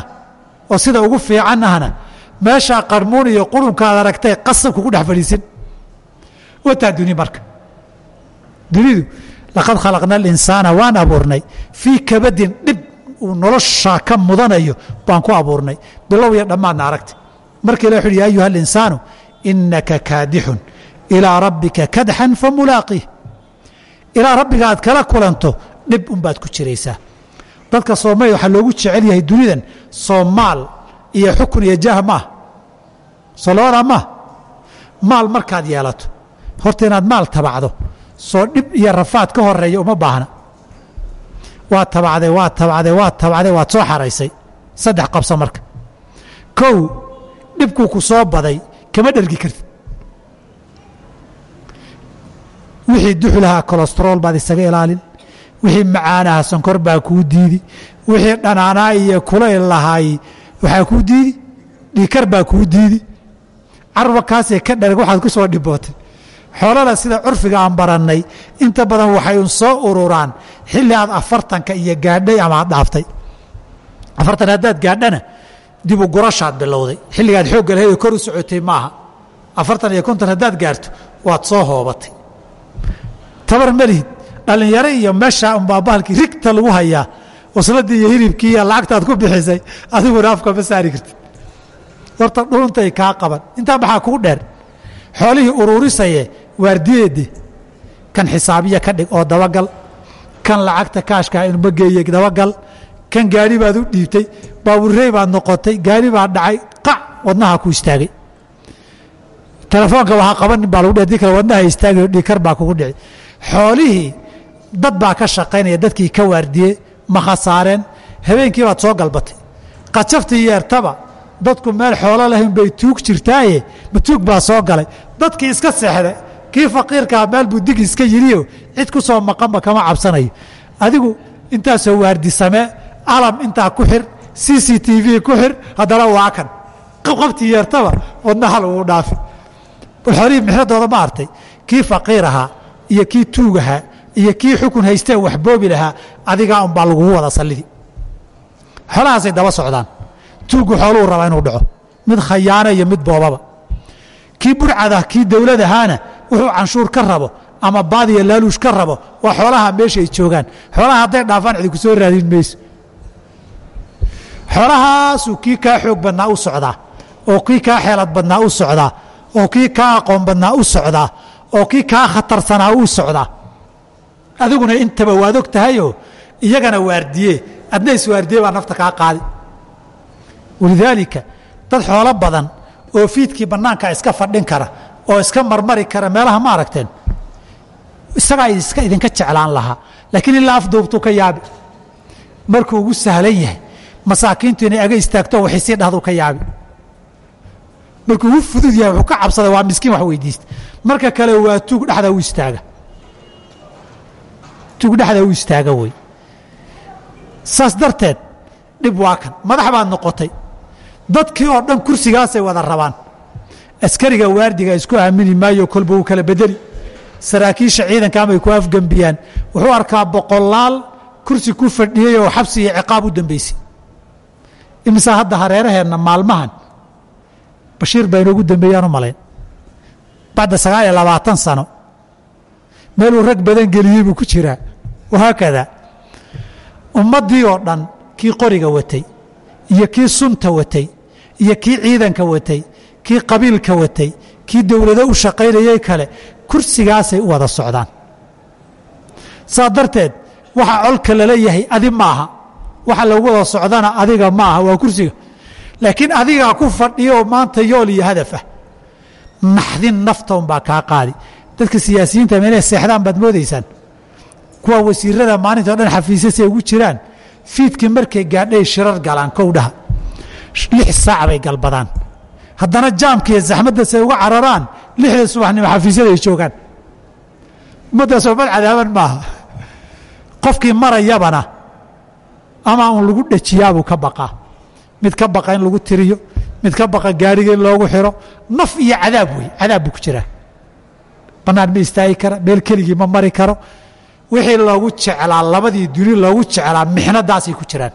oo sida ugu fiican ahna meeshaa qarmuun iyo qurunkaad aragtay qasab kugu dhex fadhiisin. Wataa duni marka dunidu laqad khalaqna alinsaana waan abuurnay. Fii kabadin dhib uu noloshaa ka mudanayo baan ku abuurnay. Bilow iyo dhammaadna aragtay marka ilah wuxu uhi ya ayuha alinsaanu inaka kaadixun ilaa rabbika kadxan famulaaqiih ilaa rabbiga aad kala kulanto dhib unbaad ku jiraysaa. Dadka soomaliya waxaa loogu jecel yahay dunidan soomaal iyo xukun iyo jaah maah labadaa maah maal markaad yeelato. Horta inaad maal tabacdo. Soo dhib iyo rafaad ka horreeya uma baahna. Waa tabacday waa tabacday waa tabacday waad soo xaraysay. Saddex qabso marka. Kow dhibkuu ku soo baday kama dhergi kartid. Wixii duxulahaa kolestarol baad isaga ilaalin. Wixii macaanaha sonkor baa kuu diidi. Wixii dhanaanaa iyo kulayl lahaay waxaa kuu diidi dhiikar baa kuu diidi. Carba kaasee ka dherag waxaad ku soo dhibootay. Xoolada sida curfiga aan barannay inta badan waxay un soo ururaan xilli aad afartanka iyo gaadhay ama aad dhaaftay. Afartan haddaad gaadhana dibu gurashaad bilowday. Xilligaad xoogga lahayd oo kor u socotay maaha. Afartan iyo konton haddaad gaarto waad soo hoobatay. Tabar malihid dhallinyaro iyo meeshaa unbaa bahalkii rigta lagu hayaa wasladii iyo hilibkii iyo lacagtaad ku bixisay adiguna afka ma saari kartid. Horta dhuuntay kaa qaban. Intaa maxaa kuu dheer xoolihii uruurisaye waardiyeede kan xisaabiya ka dhig oo dabagal kan lacagta kaashkaa inuma geeye dabagal kan gaari baad u dhiibtay baaburrey baad noqotay gaari baad dhacay qac wadnaha ku istaagay. Telefoonka waxaa qabanin baa lagu dii kale wadnaha istaagay dhiikar baa kugu dhici. Xoolihii dad baa ka shaqaynaya dadkii ka waardiye ma khasaareen habeenkii baad soo galbatay. Qajaftii yeertaba dadku meel xoolo lahayn bay tuug jirtaaye ma tuug baa soo galay. Dadkii iska seexda kii faqiirkaa meel buu dig iska yidhiyo cid ku soo maqanba kama cabsanayo. Adigu intaasoo waardi samee alam intaa ku xir c c t v ku xir haddana waa kan. Qabqabtii yeertaba wadnaha lagu dhaafi. Bal xoolihii mixradooda ma artay kii faqiir ahaa iyo kii tuug ahaa iyo kii xukun haystee waxboobi lahaa adigaa unbaa lagugu wada sallidi. Xoolahaasay daba socdaan. Tuugu xooluu rabaa inuu dhaco. Mid khayaano iyo mid boobaba. Kii burcada kii dowlad ahaana wuxuu canshuur ka rabo ama baadiya laaluush ka rabo waa xoolaha meesha ay joogaan. Xoolaha hadday dhaafaan cidi ku soo raadin mayso xoolahaasuu kii kaa xoog badnaa u socdaa oo kii kaa xeelad badnaa u socdaa oo kii kaa aqoon badnaa u socdaa oo kii kaa khatarsanaa u socdaa adiguna intaba waad og tahayoo iyagana waardiye. Adna iswaardiye baa nafta kaa qaadi. Walidaalika dad xoolo badan oo fiidkii bannaanka iska fadhin kara oo iska marmari kara meelaha ma aragteen isagaa iska idinka jeclaan lahaa. Laakiin ilaa afduubtuu ka yaabi. Markuu ugu sahlan yahay masaakiintu inay aga istaagto waxay sii dhahdu ka yaabi. Markuu ugu fudud yahay wuxuu ka cabsaday waa miskiin wax weydiista marka kale waa tuug dhexda u istaaga tuug dhexda u istaaga wey. Saas darteed dhib waa kan. Madax baad noqotay. Dadkii oo dhan kursigaasay wada rabaan. Askariga waardiga isku aamini maayo kolba wuu kala bedeli. Saraakiisha ciidanka amay ku afgembiyaan wuxuu arkaa boqolaal kursi ku fadhiyey oo xabsi iyo ciqaab u dambeysay. Imisa hadda hareeraheenna maalmahan bashiir baa dambeeyaan u malayn. Bacda sagaal iyo labaatan sano meeluu rag badan geliyey buu ku jiraa wahaakada ummaddii oo dhan kii qoriga watay iyo kii sunta watay iyo kii ciidanka watay kii qabiilka watay kii dowlado u shaqaynayey kale kursigaasay u wada socdaan. Saa darteed waxa colka lala yahay adi maaha. Waxa lagu wada socdana adiga maaha waa kursiga. Laakiin adigaa ku fadhiyo maanta yool iyo hadafah. Naxdin naftoon baa kaa qaadi dadka siyaasiyiinta meelay seexdaan baad moodaysaan. Kuwa wasiirada maalinta o dhan xafiisyasay ugu jiraan fiidkii markay gaadhay shirar galaan kowdhaha. Lix saac bay galbadaan. Haddana jaamkiiyo zaxmaddaasay uga cararaan lixda subaxnimo xafiisyada ay joogaan. Ummaddaas ummad cadaaban maaha. Qofkii marayabana ama un lagu dhajiyaabuu ka baqaa. Mid ka baqa in lagu tiriyo mid ka baqa gaariga in loogu xiro. Naf iyo cadaab wey. Cadaab buu ku jiraa bannaan ma istaagi kara meel keligii ma mari karo. Wixii loogu jeclaa labadii duni loogu jeclaa mixnadaasay ku jiraan.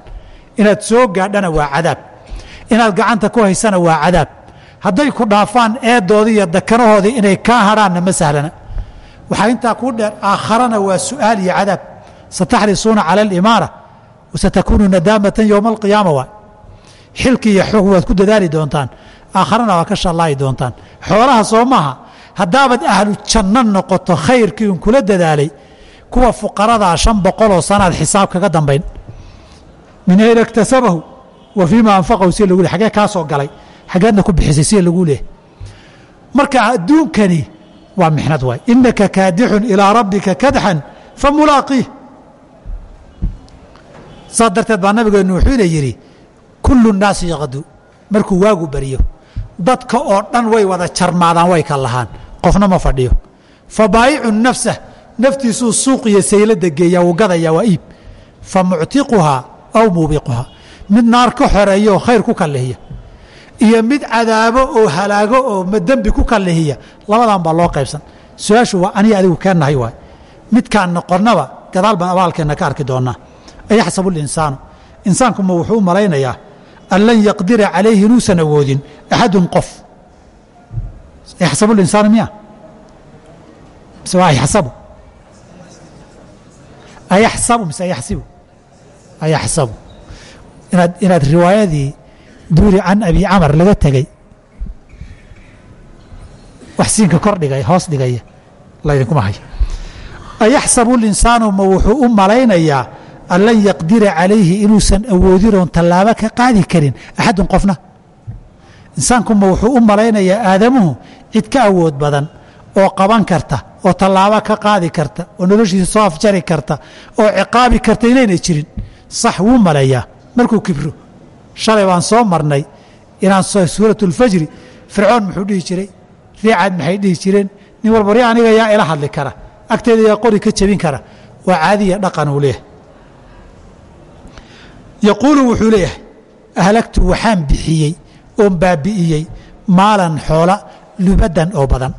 Inaad soo gaadhana waa cadaab. Inaad gacanta ku haysana waa cadaab. Hadday ku dhaafaan eedoodii iyo dakanahoodii inay kaa hadhaanna ma sahlana. Waxaa intaa kuu dheer aakharana waa su'aal iyo cadaab. Sataxrisuuna cala alimaara wasatakuunu nadaamatan yowma alqiyaama waa. Xilkii iyo xog waad ku dadaali doontaan. Aakharana waa ka shallaayi doontaan. Xoolaha soo maaha haddaabaad ahlu janno noqoto khayrkii un kula dadaalay kuwa fuqaradaa shan boqoloo sanaad xisaab kaga dambayn. Min ayna iktasabahu wa fiima anfaqahu si lagu le xagee kaa galay xaggeedna ku bixisay si lagu leh marka adduunkani waa mixnad waay. Inaka kaadixun ilaa rabbika kadxan famulaaqiih. Saas darteed baa nabigeennu wuxuuna yidhi kullu nnaasi yaqdu. Markuu waagu baryo dadka oo dhan way wada jarmaadaan way ka lahaan qofna ma fadhiyo. Fa baayicu nafsah naftiisuu suuq iyo saylada geeya wuu gadaya waa iib. Fa muctiquhaa aw muubiquhaa mid naar ka xoreeya oo khayr ku kallihiya iyo mid cadaabo oo halaago oo dembi ku kallihiya labadan baa loo qaybsan. Su'aashu waa aniga adigu keennahay waay. Midkaan noqonnaba gadaal baan abaalkeenna ka arki doonnaa. Ayaxsabu linsaanu. Insaankuma wuxuu u malaynayaa an lan yaqdira calayhi inuusan awoodin axadun qof yaxsabu linsaanu miya mise waa ayaxsabu ayaxsabu mise ayaxsibu ayaxsabu inaad inaad riwaayadii duuri can abi camar laga tegey wax siinka kor dhigay hoos dhigaya laydinkuma hayo ayaxsabu linsaanu ma wuxuu u malaynayaa an lan yaqdira calayhi inuusan awoodin oon tallaabo ka qaadi karin axadun qofna insaankuma wuxuu u malaynayaa aadamuhu cid ka awood badan oo qaban karta oo tallaabo ka qaadi karta oo noloshiisa soo afjari karta oo ciqaabi karta inaynay jirin. Sax wuu maleeyaa markuu kibro shalay baan soo marnay. Inaan suurat اlfajri fircoon muxuu dhihi jiray riicad maxay dhihi jireen? Nin walba aniga yaa ila hadli kara. Agteeda yaa qori ka jebin kara. Waa caadiya dhaqan uu leeyahay. Yaquulu wuxuu leeyahay ahlagtu waxaan bixiyey oon baabi'iyey maalan xoola lubadan oo badan.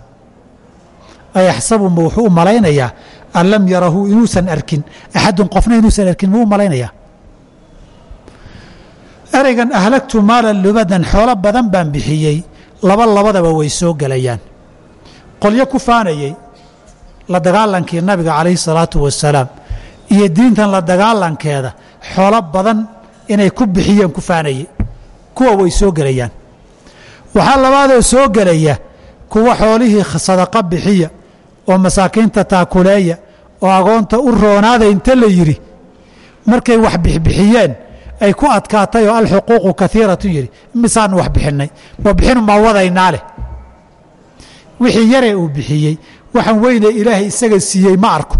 Ayaxsabu ma wuxuu u malaynayaa an lam yarahu inuusan arkin axadun qofna inuusan arkin muu malaynayaa? Ereygan ahlagtu maalan lubadan xoolo badan baan bixiyey laba labadaba way soo gelayaan. Qolyo ku faanayey la dagaalankii nabiga calayhi salaatu wasalaam iyo diintan la dagaalankeeda xoolo badan inay ku bixiyeen ku faanayey kuwa way soo gelayaan. Waxaa labaadoo soo gelaya kuwa xoolihii sadaqa bixiya oo masaakiinta taakuleeya oo agoonta u roonaada inta la yidhi. Markay wax bixbixiyeen ay ku adkaatay oo alxuquuqu kaiiratu yidhi misaanu wax bixinnay ma bixinu maa wadaynaa leh. Wixii yaree uu bixiyey waxaan weyne ilaahay isaga siiyey ma arko.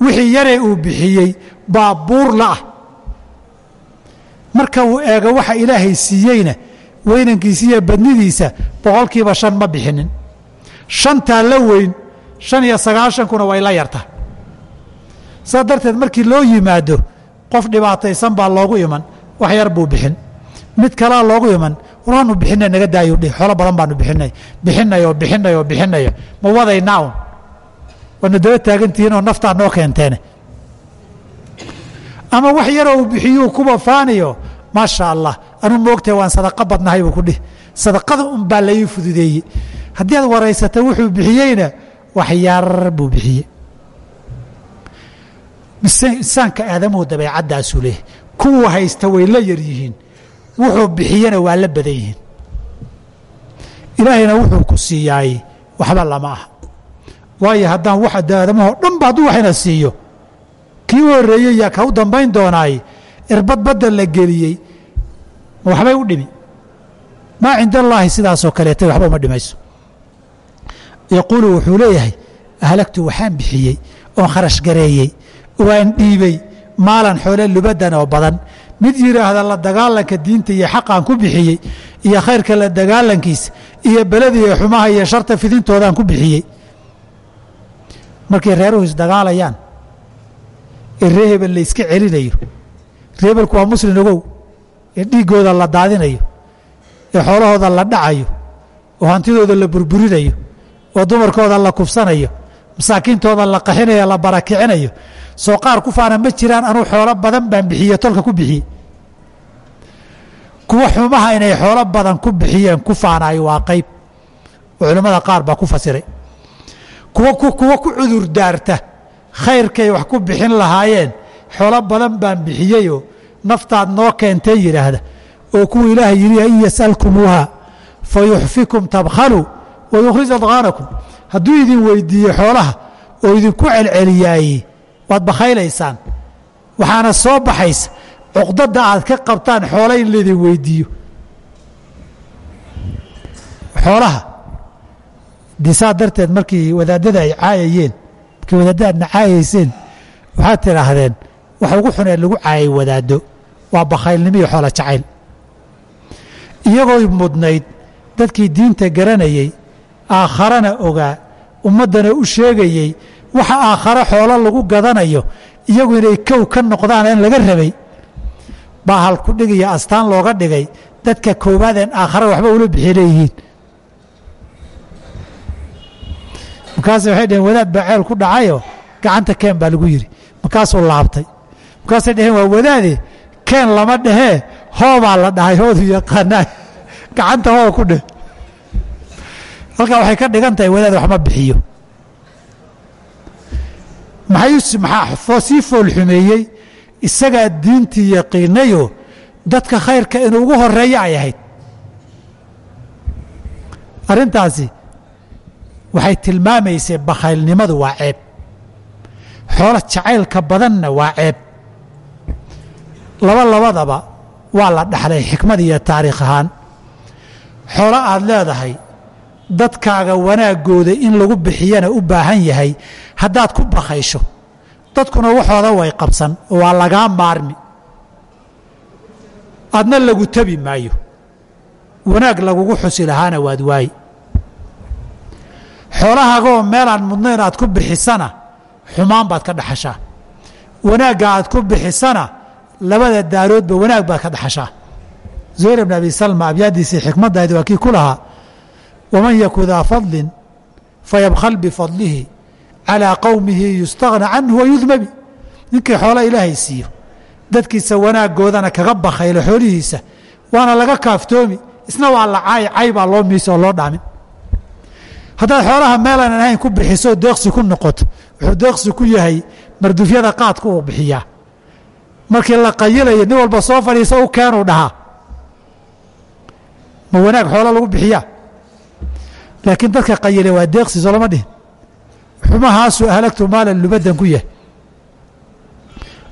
Wixii yaree uu bixiyey baa buur la'ah marka uu eego waxa ilaahay siiyeyna weynankiisa iyo badnidiisa boqolkiiba shan ma bixinin. Shantaa la weyn shan iyo sagaashankuna way la yarta saa darteed markii loo yimaado qof dhibaataysan baa loogu iman wax yar buu bixin. Mid kalea loogu iman waanu bixinay naga daayo dhih xoolo badan baanu bixinay. Bixinayo bixinayo bixinayo ma wadaynaa un waana daba taagantihiin oo naftaa noo keenteene. Ama wax yaroo uu bixiyuu kuba faaniyo maasha allah anuu moogtahay waan sadaqa badnahay buu ku dhih sadaqada un baa la fududeeyey. Haddii aad waraysata wuxuu bixiyeyna wax buu bixiyey. Insaanka aadamuhu dabeecaddaasuu leeyahy kuwa haysta way la yar yihiin. Wuxuu bixiyena waa la badan yihiin. Ilaahayna wuxuu ku siiyaay waxba lama aha. Waayo haddaan wax aadamahoo dhan ba hadduu siiyo. Kii u yaa ka dambayn doonaay irbad badda la geliyey waxbay u dhimi. Maa cinda allaahi sidaasoo kaleetay waxba uma dhimayso. Yaquulu wuxuu leeyahay ahlagtu waxaan bixiyey oon kharash gareeyey waan dhiibey maalan xoole lubadan oo badan. Mid yidhaahda la dagaalanka diinta iyo xaqaan ku bixiyey iyo khayrka la dagaalankiisa iyo beleda iyo xumaha iyo sharta fidintoodaan ku bixiyey. Markay reeruhu isdagaalayaan ee ree hebel la iska celinayo ree hebelku waa muslin ogow. Ee dhiiggooda la daadinayo. Ee xoolahooda la dhacayo. Oo hantidooda la burburinayo. Oo dumarkooda la kufsanayo. Masaakiintooda la qaxinayo la barakicinayo. Soo qaar ku faana ma jiraan anuu xoolo badan baan bixiye tolka ku bixiyey kuwa xumaha inay xoolo badan ku bixiyeen ku faanaayo waa qayb. Oo culimmada qaar baa ku fasiray. Kuwa ku cudur daarta khayrkay wax ku bixin lahaayeen xoolo badan baan bixiyeyoo naftaad noo keentee yidhaahda. Oo kuwa ilaahay yidhi in yasalkumuuha fa yuxfikum tabkhaluu wa yukhrij adqaanakum. Hadduu idin weydiiye xoolaha oo idinku celceliyaaye waad bakhaylaysaan waxaana soo baxaysa cuqdadda aad ka qabtaan xoola in laydin weydiiyo. Xoolaha dee saa darteed markii wadaadada ay caayayeen markii wadaaddaadna caayayseen waxaad tidhaahdeen waxa ugu xun ee lagu caayay wadaaddo waa bakhaylnimo iyo xoola jacayl. Iyagoo mudnayd dadkii diinta garanayey aakharana ogaa ummaddana u sheegayey waxa aakhare xoolo lagu gadanayo iyagu inay kow ka noqdaan in laga rabay. Baa halku dhigaya astaan looga dhigay dadka koowaadeen aakhare waxba ula bixi leeyihiin. Markaas waxay dhaheen wadaad baa ceel ku dhacayo gacanta keen baa lagu yidhi. Markaasuu laabtay markaasay dhaheen waa wadaade keen lama dhahee hoobaa la dhahay hoodu yaqaanaa gacanta hoo ku dheh halkaa waxay ka dhigan tahay wadaad waxma bixiyo. Maxaa foolxumeeyey isagaa diintii yaqiinayoo dadka khayrka inuu ugu horeeyo ay ahayd. Arrintaasi waxay tilmaamaysay bakhaylnimadu waa ceeb. Xoolo jacaylka badanna waa ceeb laba labadaba waa la dhaxlay xikmad iyo taariikh ahaan. Xoolo aad leedahay dadkaaga wanaaggooda in lagu bixiyana u baahan yahay haddaad ku bakhaysho dadkuna waxooda way qabsan waa lagaa maarmi. Adna lagu tabi maayo. Wanaag lagugu xusi lahaana waad waayi xoolahaagoo meelaan mudno inaad ku bixisana xumaan baad ka dhaxashaa. Wanaagga aad ku bixisana labada daaroodba wanaag baad ka dhaxashaa zuhayr bn abi salma abyaadiisii xikmaddayd waa kii ku waman yaku daa fadlin fayabkhal bifadlihi calىa qowmihi yustagna canhu wayudmabi ninkii xoolo ilaahay siiyo dadkiisa wanaaggoodana kaga bakaylo xoolihiisa waana laga kaaftoomi isna waa la caay cay baa loo miisa oo loo dhaamin. Haddaad xoolaha meelaan ahayn ku bixiso deeqsi ku noqoto wuxuu deeqsi ku yahay mardufyada qaadka uu bixiyaa markii la qayilayo nin walba soo fadhiisa u keenuu dhahaa ma wanaag xoolo lagu bixiyaa? Laakiin dadka qayile waa deeqsi soo lama dhihin. Xumahaasuu ahlagtu maalan lubadan ku yahay.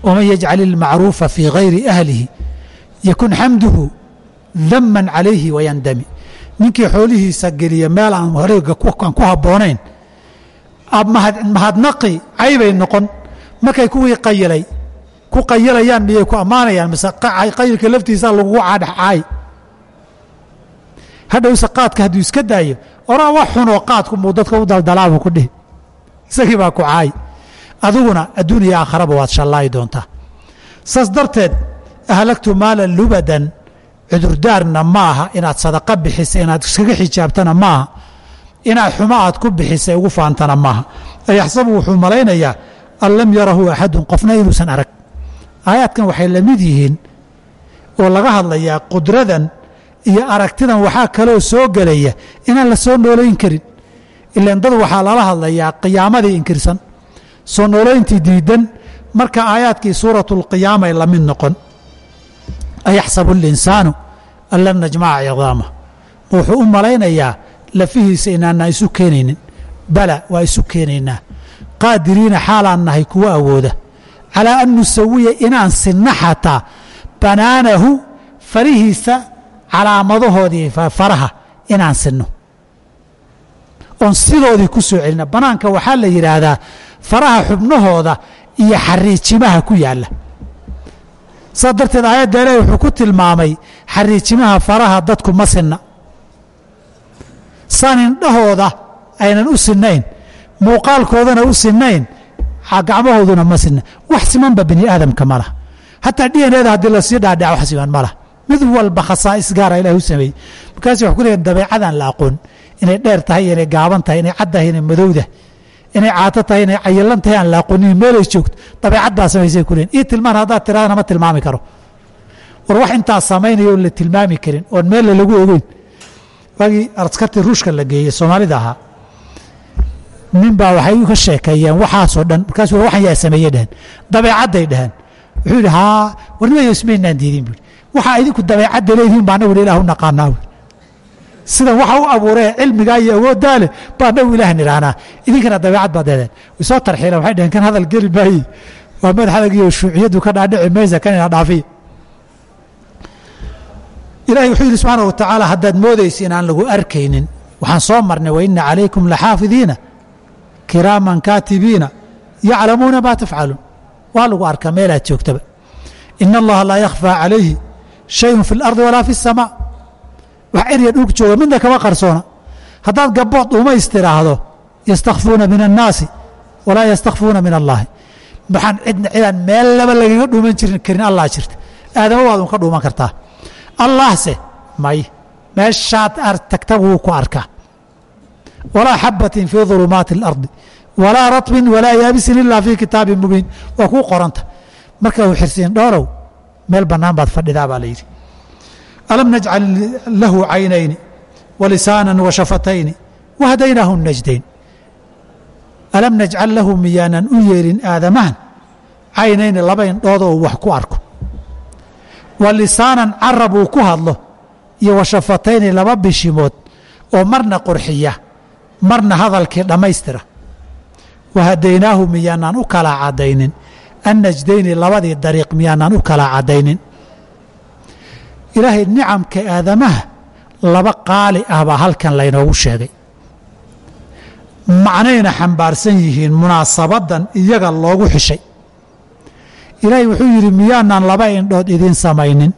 Waman yajcal ilmacruufa fii gayri ahlihi yakun xamduhu daman calayhi wayandami ninkii xoolihiisa geliya meel aan horeega aan ku habboonayn mahadnaqi caybay noqon. Markay kuwii qayilay ku qayilayaan miyay ku ammaanayaan mise qayilka laftiisa lagugu cadhacaay hadhowse qaadka hadduu iska daayo oraa wax xunoo qaadku muu dadka u daldalaabu ku dhihi. Isagii baa ku caay. Adiguna adduuniya aakharaba waad shallaayi doontaa. Saas darteed ahlagtu maalan lubadan cudurdaarna ma aha inaad sadaqa bixisa inaad iskaga xijaabtana maaha inaad xumo aad ku bixisa ugu faantana maaha. Ayaxsabu wuxuu malaynayaa an lam yarahu axadun qofna inuusan arag aayaadkan waxay la mid yihiin oo laga hadlayaa qudradan iyo aragtidan waxaa kaloo soo gelaya inaan la soo noolayn karin. Ilan dad waxaa lala hadlayaa qiyaamadii inkirsan soo noolayntii diidan marka aayaadkii suuratu lqiyaamay la mid noqon. Ayaxsabu اlinsaanu an lan najmaca cidaama ma wuxuu u malaynayaa lafihiisa inaana isu keenaynin. Bala waa isu keenaynaa. Qaadiriina xaalaan nahay kuwa awooda calaa an nusawiya inaan sinno xataa banaanahu farihiisa calaamadahoodii faraha inaan sinno. Oon sidoodii ku soo celina banaanka waxaa la yidhaahdaa faraha xubnahooda iyo xariijimaha ku yaalla. Saa darteed aayadda ilaahi wuxuu ku tilmaamay xariijimaha faraha dadku ma sinna. Saan indhahooda aynan u sinnayn muuqaalkoodana u sinnayn gacmahooduna ma sinna wax simanba bini aadamka ma laha. Hataa d n eda haddii la sii dhaadhaca wax siman ma laha. Mid walba khasaa'is gaara ilahi u markaas waxu ku dabeecadaan la aqoon. Inay dheer tahay inay gaaban tahay inay cad inay madowda inay caato tahay inay cayilan tahay aan la aqoonin meelay joogto. Dabeecad baa samaysay ku leeyihiin ii tilmaan haddaad tirahdana ma tilmaami karo. War wax intaas samaynaya oon la tilmaami karin oon meella lagu ogeyn. Waagii askartii ruushka la geeyey soomaalida ahaa nin baa waxay ka sheekeeyeen waxaasoo dhan markaasu waxan yaa sameeyey dheheen dabeecadday dheheen wuxuu yidhi haa warnimayo ismaynaan diidin buui waxaa idinku dabeecadda leedihiin baa anagu ilaah u naqaanaa sidan waxa u abuuree cilmigaa iyo awooddaa baa anagu ilaah nidhaahnaa idinkana dabeecad baad deedeen way soo tarxiileen waxay dheheen kan hadal geli maaye waa madaxadag iyo shuuciyaddu ka dhaadhici maysa kan ina dhaafiya ilahay wuxuu yidhi subxaana wa tacaala haddaad moodaysa aan lagu arkaynin waxaan soo marnay wa ina calaykum laxaafidiina kiraaman kaatibiina yaclamuuna maa tafcaluun waa lagu arkaa meelaad joogtaba. Ina allaha laa yakhfaa calayhi shayun fi اlardi walaa fi اsamaa wax cirya dhulk jooga midna kama qarsoona. Haddaad gabood umays tiraahdo yastakfuuna min annaasi walaa yastakfuuna min allaahi. Maxaan cidna cidaan meel laba lagaga dhuuman jirin karin allah jirta. Aadama waad unka dhuuman kartaa. Allahse may meeshaad tagta wuu ku arkaa walaa xabatin fii ulumaati اlardi walaa ratbin walaa yaabisin ilaa fii kitaabin mubiin waa kuu qoranta marka xirsiin dhoorow meel bannaan baad fadhidaa baa layidhi alam najcal lahu caynayni walisaana washafatayni wahadaynaahu najdayn alam najcal lahu miyaanan u yeelin aadamahan caynayni laba indhoodoo wax ku arko wa carab uu ku hadlo iyo washafatayni laba bishimood oo marna qorxiya marna hadalkii dhammaystira wahadaynaahu miyaanaan u kala caddaynin. Annajdayni labadii dariiq miyaanaan u kala caddaynin. Ilaahay nicamka aadamaha laba qaali ah baa halkan laynoogu sheegay. Macnayna xambaarsan yihiin munaasabaddan iyaga loogu xishay. Ilaahay wuxuu yidhi miyaanaan laba indhood idiin samaynin.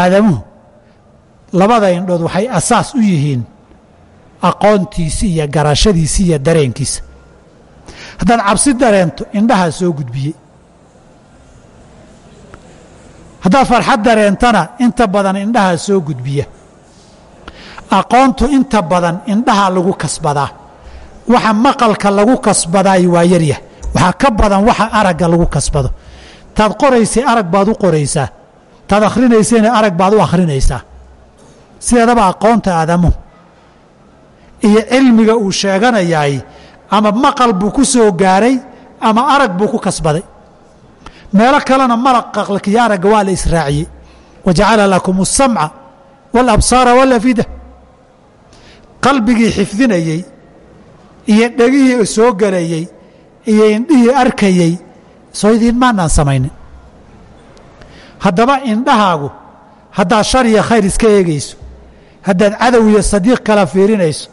Aadamuhu labada indhood waxay asaas u yihiin aqoontiisi iyo garashadiisi iyo dareenkiisa. Haddaad cabsi dareento indhahaa soo gudbiyey. Haddaad farxad dareentana inta badan indhahaa soo gudbiya. Aqoontu inta badan indhahaa lagu kasbadaa. Waxa maqalka lagu kasbadaay waa yaryah waxaa ka badan waxa aragga lagu kasbado. Taad qoraysay arag baad u qoraysaa. Taad akhrinaysayna arag baad u akhrinaysaa. Sideedaba aqoonta aadamuhu iyo cilmiga uu sheeganayaay ama maqal buu ku soo gaaray ama arag buu ku kasbaday meelo kalena malaqaqlkiyo aragga waa la israaciyey wajacala lakum الsamca wاlabsaara wاlafida qalbigii xifdinayey iyo dhegihii soo gelayey iyo indhihii arkayey soo idiin maanaan samaynin haddaba indhahaagu haddaad shar iyo khayr iska eegayso haddaad cadow iyo sadiiq kala fiirinayso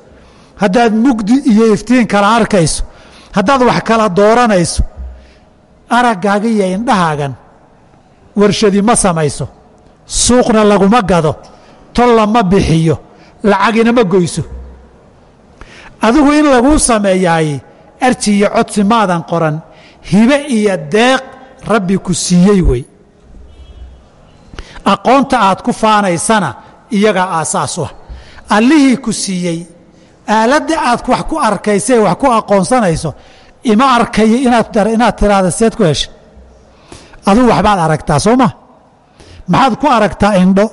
haddaad mugdi iyo iftiin kala arkayso haddaad wax kala dooranayso araggaaga iyo indhahaagan warshadi ma samayso suuqna laguma gado tolla ma bixiyo lacagina ma goyso. Adigu in laguu sameeyaay arji iyo codsi maadan qoran hibe iyo deeq rabbi ku siiyey wey. Aqoonta aad ku faanaysana iyagaa aasaas u ah. Allihii ku siiyey aaladda aad wax ku arkaysa wax ku aqoonsanayso ima arkayo inaad tiraahda seed ku heshay adugu waxbaad aragtaa soo ma? Maxaad ku aragtaa indho?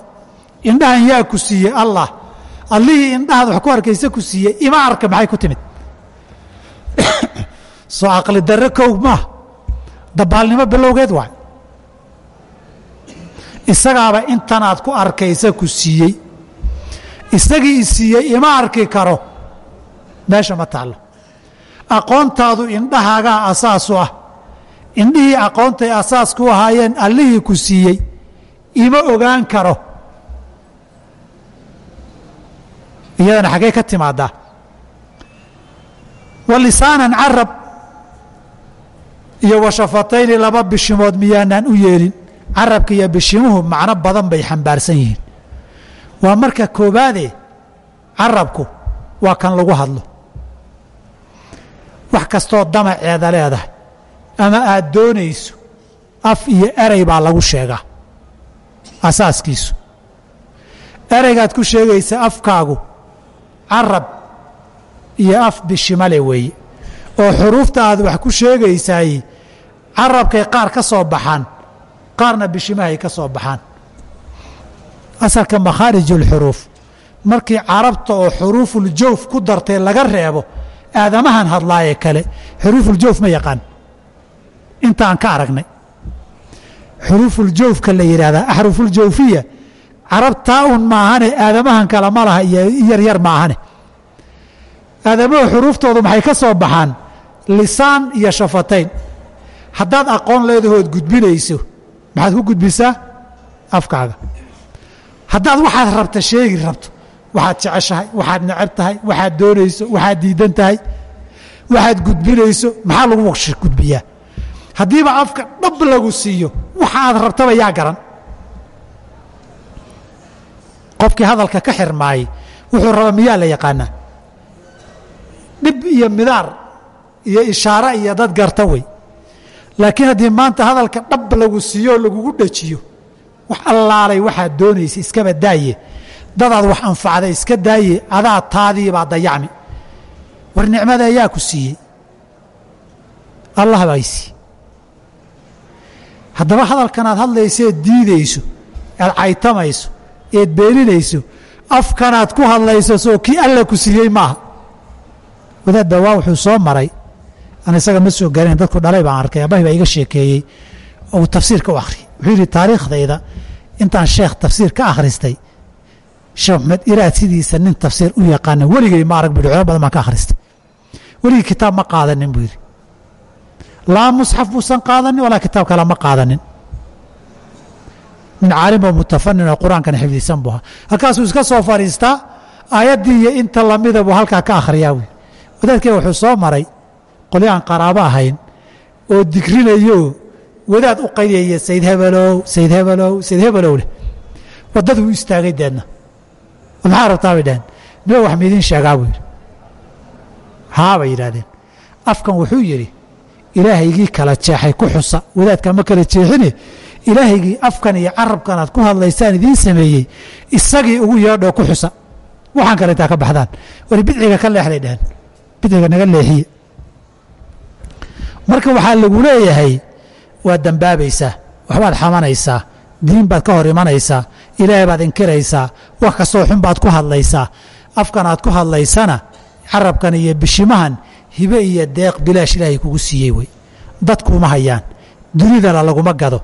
Indhahan yaa ku siiyey allah. Allihii indhahaad wax ku arkaysa ku siiyey ima arka maxay ku timid? Soo aqli darre kow maaha dabaalnimo bilowgeed waay. Isagaaba intanaad ku arkaysa ku siiyey. Isagii isiiyey ima arki karo meesha ma taallo. Aqoontaadu indhahaagaa asaasu ah. Indhihii aqoontay asaas ku ahaayeen allihii ku siiyey. Ima ogaan karo. Iyadana xaggee ka timaadaa. Wa lisaanan carab. Iyo wa shafatayni laba bishimood miyaanaan u yeelin. Carabka iyo bishimuhu macno badan bay xambaarsan yihiin. Waa marka koobaadee carabku waa kan lagu hadlo wax kastoo damaceeda leedahay ama aad doonayso af iyo erey baa lagu sheegaa asaaskiisu. Ereygaad ku sheegaysa afkaagu carab iyo af bishimale weeye oo xuruufta aad wax ku sheegaysaay carabkay qaar ka soo baxaan qaarna bishimahay ka soo baxaan. Asalka makhaarij ulxuruuf markii carabta oo xuruufuljawf ku dartay laga reebo aadamahan hadlaaye kale xuruufuljawf ma yaqaan. Intaan ka aragnay. Xuruufuljawfka la yidhahdaa axrufuljawfiya carabtaa un maahane aadamahan kale ma laha iyo yaryar maahane aadamahu xuruuftoodu maxay ka soo baxaan? Lisaan iyo shafatayn haddaad aqoon leedahood gudbinayso maxaad ku gudbisaa? Afkaaga. Haddaad waxaad rabta sheegi rabto waxaad jeceshahay waxaad necab tahay waxaad doonayso waxaad diidan tahay waxaad gudbinayso maxaa lagu gudbiyaa? Haddiiba afka dhab lagu siiyo waxa aad rabtaba yaa garan. Qofkii hadalka ka xirmaayey wuxuu rabaa miyaa la yaqaanaa? Dhib iyo midaar iyo ishaare iyo dad garta wey laakiin haddii maanta hadalka dhab lagu siiyo lagugu dhajiyo wax allaalay waxaad doonaysa iskaba daaye dadaad wax anfacday iska daaye adaa taadiibaa dayacmi. War nicmada ayaa ku siiyey. Allah baa isiiye haddaba hadalkan aad hadlaysaeed diidayso aad caytamayso eed beeninayso afkanaad ku hadlayso soo kii alla ku siiyey maaha. Wadaad baa waa wuxuu soo maray. Aan isaga ma soo garin dadku dhalay baan arkay abahi baa iga sheekeeyey. Oo uu tafsiirka u akhriyey wuxuu yidhi taariikhdayda intaan sheekh tafsiir ka akhristay sheekh maxmed iraad sidiisa nin tafsiir u yaqaana weligay ma arag buuhi culamo badan baan ka akhristay weligii kitaab ma qaadanin buu yidhi laa musxaf buusan qaadanin walaa kitaab kale ma qaadanin nin caalim oo mutafanin oo qur'aankana xifdisan buu ahaa halkaasuu iska soo fadhiistaa aayaddii iyo inta lamida buu halkaa ka akhriyaa buu wadaadkee wuxuu soo maray qolyahan qaraabo ahayn oo digrinayo wadaad u qaydaya sayd hebelow sayd hebelow sayd hebelow leh waddaduu istaagay deedna maxaa rabtaa bay dhaheen niba wax miidiin sheegaa buu yidhi. Haa bay yidhahdeen afkan wuxuu yidhi ilaahaygii kala jeexay ku xusa wadaadka ma kala jeexine ilaahaygii afkan iyo carabkan aad ku hadlaysaan idiin sameeyey isagii ugu yeedhoo ku xusa. Waxaan kale intaa ka baxdaan. Wari bidciga ka leexday dhaheen. Bidciga naga leexiye. Marka waxaa lagu leeyahay waad dembaabaysaa waxbaad xamanaysaa diin baad ka hor imanaysaa ilaahay baad inkiraysaa. Wax kastoo xun baad ku hadlaysaa. Afkan aad ku hadlaysana carabkan iyo bishimahan hibe iyo deeq bilaash ilaahay kugu siiyey wey. Dadkuuma hayaan. Dunidana laguma gado.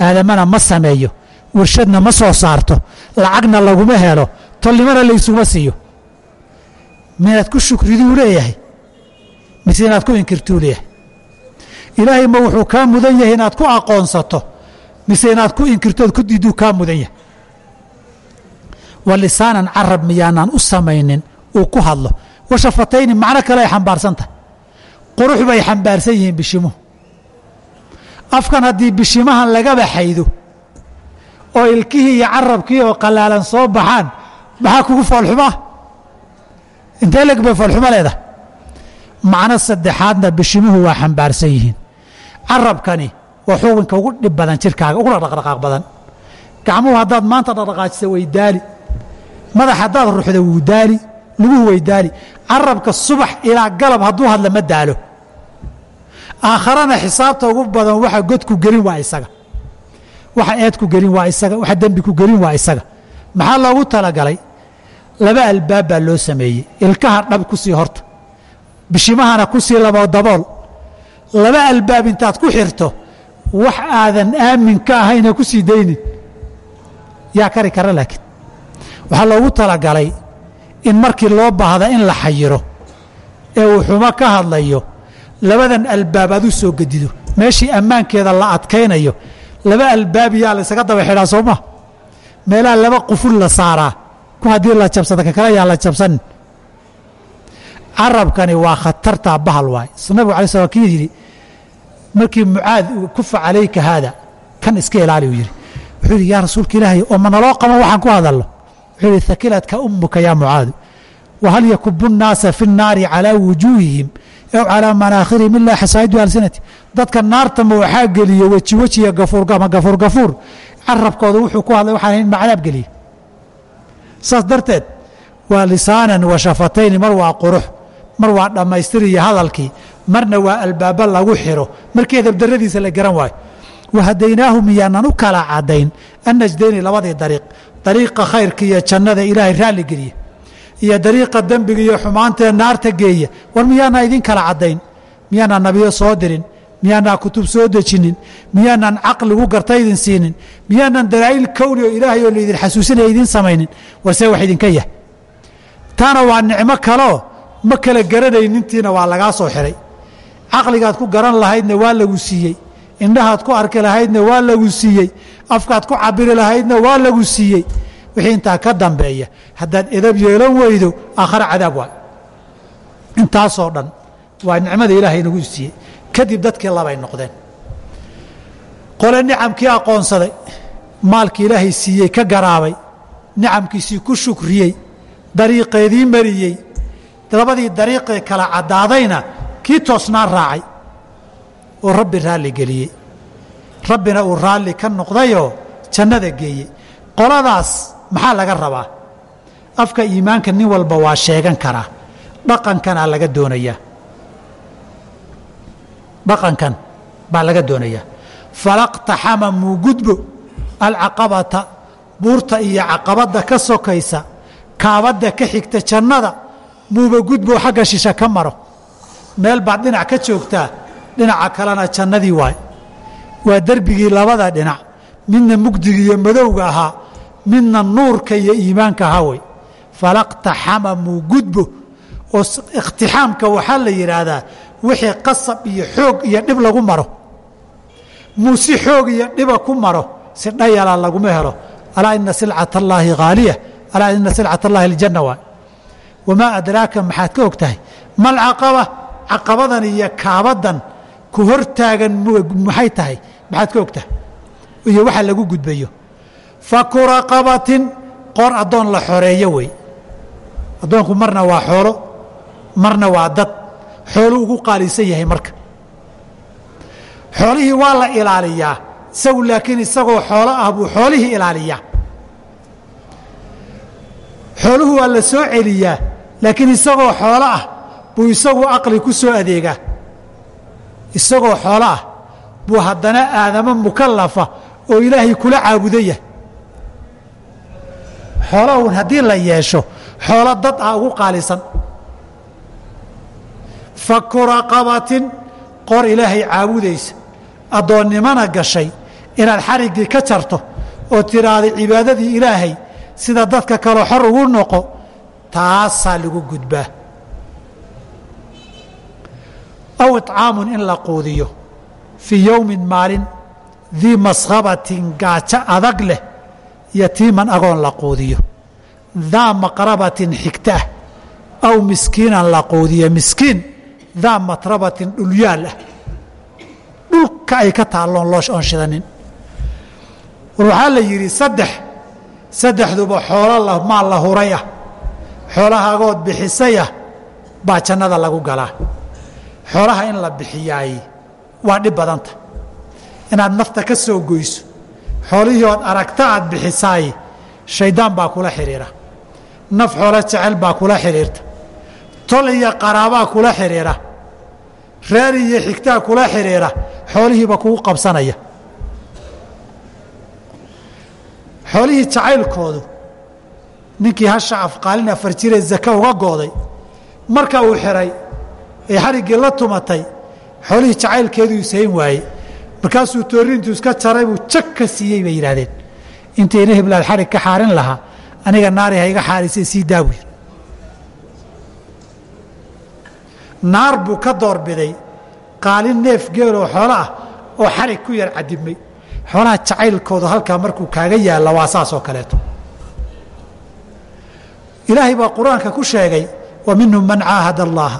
Aadamana ma sameeyo. Warshadna ma soo saarto. Lacagna laguma helo. Tolnimana laysuma siiyo. Minaad ku shukriduu leeyahay. Mise inaad ku inkirtuu leeyahay. Ilaahay ma wuxuu kaa mudan yahay inaad ku aqoonsato. Mise inaad ku inkirtood ku diiduu kaa mudan yahay wa lisaanan carab miyaanaan u samaynin uu ku hadlo. Wa shafatayni macno kale ay xambaarsan tahay qurux bay xambaarsan yihiin bishimuhu afkan haddii bishimahan lagaba xaydo oo ilkihii iyo carabkii oo qallaalan soo baxaan maxaa kugu foolxumaa intee leg bay foolxumo leedahay? Macno saddexaadna bishimuhu waa xambaarsan yihiin. Carabkani waa xubinka ugu dhib badan jirkaaga uguna dhaqdhaqaaq badan. Gacmuhu haddaad maanta dhaqdhaqaajisa way daali madax haddaad ruxda wuu daali luguhu way daali. Carabka subax ilaa galab hadduu hadla ma daalo. Aakharana xisaabta ugu badan waxa godku gelin waa isaga. Waxa eedku gelin waa isaga. Waxa dembi ku gelin waa isaga. Maxaa loogu talagalay? Laba albaab baa loo sameeyey. Ilkaha dhab ku horta. Bishimahana ku sii dabool. Laba albaab intaad ku xirto wax aadan aamin ka ahayna ku daynin. Yaa kari kara laakiin waxaa loogu talagalay in markii loo baahda in la xayiro ee uu xumo ka hadlayo labadan albaab aad u soo gedido. Meeshii ammaankeeda la adkaynayo laba albaab yaa laysaga daba xidhaa soo maa meelaha laba quful la saaraa ku haddii la jabsada ka kale yaa la jabsanin carabkani waa khatartaa bahal waay. Nabigu alay slam kii yidhi markii mucaad kufa calayka haada kan iska ilaali uu yidhi. Wuxuu yidhi yaa rasuulka ilaahay oo ma naloo qaban waxaan ku hadalno wuxuu yidhi hakiladka ummuka yaa mucaadu wahal yakubu nnaasa fi nnaari calaa wujuuhihim aw calaa manaakhirihim ilaa xasaa'idu alsinati dadka naartama waxaa geliye weji wejiya gafuurama gafuur gafuur carabkooda wuxuu ku hadlay waxaan ahayn macdaab geliye. Saas darteed waa lisaanan wa shafatayni mar waa qurux mar waa dhammaystir iyo hadalkii marna waa albaaba lagu xiro. Markii edabdaradiisa la garan waayo wahadaynaahu miyaanan u kala caddayn. Annajdayni labadii dariiq. Dariiqa khayrka iyo jannada ilaahay raalli geliye. Iyo dariiqa dembiga iyo xumaantaee naarta geeya war miyaanaa idin kala caddayn? Miyaanaan nabiyo soo dirin? Miyaanaan kutub soo dejinin? Miyaanaan caqligu garta idin siinin? Miyaanaan dalaa'il kowni oo ilaahay oo laydin xasuusinaya idin samaynin? Warsee wax idinka yah. Taana waa nicmo kaloo ma kala garanaynintiina waa lagaa soo xihay caqligaad ku garan lahaydna waa lagu siiyey indhahaad ku arki lahaydna waa lagu siiyey afkaad ku cabiri lahaydna waa lagu siiyey. Wixii intaa ka dambeeya haddaad edab yeelan weydo aakhare cadaab waay. Intaasoo dhan waa nicmada ilaahay nagu siiyey. Kadib dadkii labay noqdeen. Qole nicamkii aqoonsaday maalkii ilaahay siiyey ka garaabay nicamkiisii ku shukriyey dariiqeedii mariyey labadii dariiqee kala caddaadayna kii toosnaan raacay oo rabbi raalli geliyey rabbina uu raalli ka noqdayoo jannada geeyey qoladaas maxaa laga rabaa? Afka iimaanka nin walba waa sheegan karaa. Dhaqankanaa laga doonayaa dhaqankan baa laga doonayaa falaqtaxama muu gudbo. Alcaqabata buurta iyo caqabadda ka sokaysa kaabadda ka xigta jannada muuba gudbo xagga shisha ka maro. Meel baad dhinac ka joogtaa dhinaca kalena jannadii waay. Waa derbigii labada dhinac midna mugdiga iyo madowga ahaa midna nuurka iyo iimaanka ahaa wey falaqtaxama muu gudbo oo ikhtixaamka waxaa la yidhaahdaa wixii qasab iyo xoog iyo dhib lagu maro. Muu si xoog iyo dhiba ku maro si dhayala laguma helo. Alaa ina silcat allaahi haaliya alaa ina silcat allahi aljanna waay. Wamaa adraaka maxaad ka og tahay mal caqaba caqabadan iyo kaabadan ku hor taagan maxay tahay? Maxaad ka og tahay iyo waxa lagu gudbayo faku raqabatin qoor addoon la xoreeyo wey. Addoonku marna waa xoolo marna waa dad. Xooluu ugu qaalisan yahay marka. Xoolihii waa la ilaaliyaa. Isagu laakiin isagoo xoolo ah buu xoolihii ilaaliyaa. Xooluhu waa la soo celiyaa. Laakiin isagoo xoolo ah buu isagu aqli ku soo adeegaa isagoo xoolo ah buu haddana aadamo mukallafa oo ilaahay kula caabudayah xoolo un haddii la yeesho xoolo dad ah ugu qaalisan. Faku raqabatin qor ilaahay caabudaysa. Addoonnimana gashay inaad xariggii ka jarto oo tidhaahday cibaadadii ilaahay sida dadka kaleo xor ugu noqo taasaa lagu gudbaa aw icaamun in la quudiyo fii yowmin maalin dii maskhabatin gaajo adag leh yatiiman agoon la quudiyo daa maqrabatin xigta ah aw miskiinan la quudiyo miskiin daa matrabatin dhulyaal ah dhulka ay ka taalloon loo oon shidanin war waxaa la yidhi saddex saddexduba xoolo maal la huray ah xoolahaagood bixisay ah baa jannada lagu galaa xoolaha in la bixiyaay waa dhib badanta. Inaad nafta ka soo goyso xoolihii ood aragta aad bixisaay shayddaan baa kula xidhiira naf xoolo jecel baa kula xidhiirta tol iyo qaraabaa kula xidhiira reer iyo xigtaa kula xidhiira xoolihiiba kugu qabsanaya. Xoolihii jacaylkoodu ninkii hasha afqaalin afar jiree zaka uga gooday marka uu xidhay ee xariggii la tumatay xoolihii jacaylkeeduu isayn waayey. Markaasuu tooriintu iska jaray buu jag ka siiyey bay yidhaahdeen. Intayna heblaad xarig ka xaarin lahaa aniga naari ha iga xaarisay sii daa naar buu ka doorbiday qaalin neef geeloo xoolo ah oo xarig ku yar cadibmay xoolaha jacaylkoodu halkaa markuu kaaga yaalla waa saas oo kaleeto. Ilaahay baa qur'aanka ku sheegay wa minhum man caahada allaha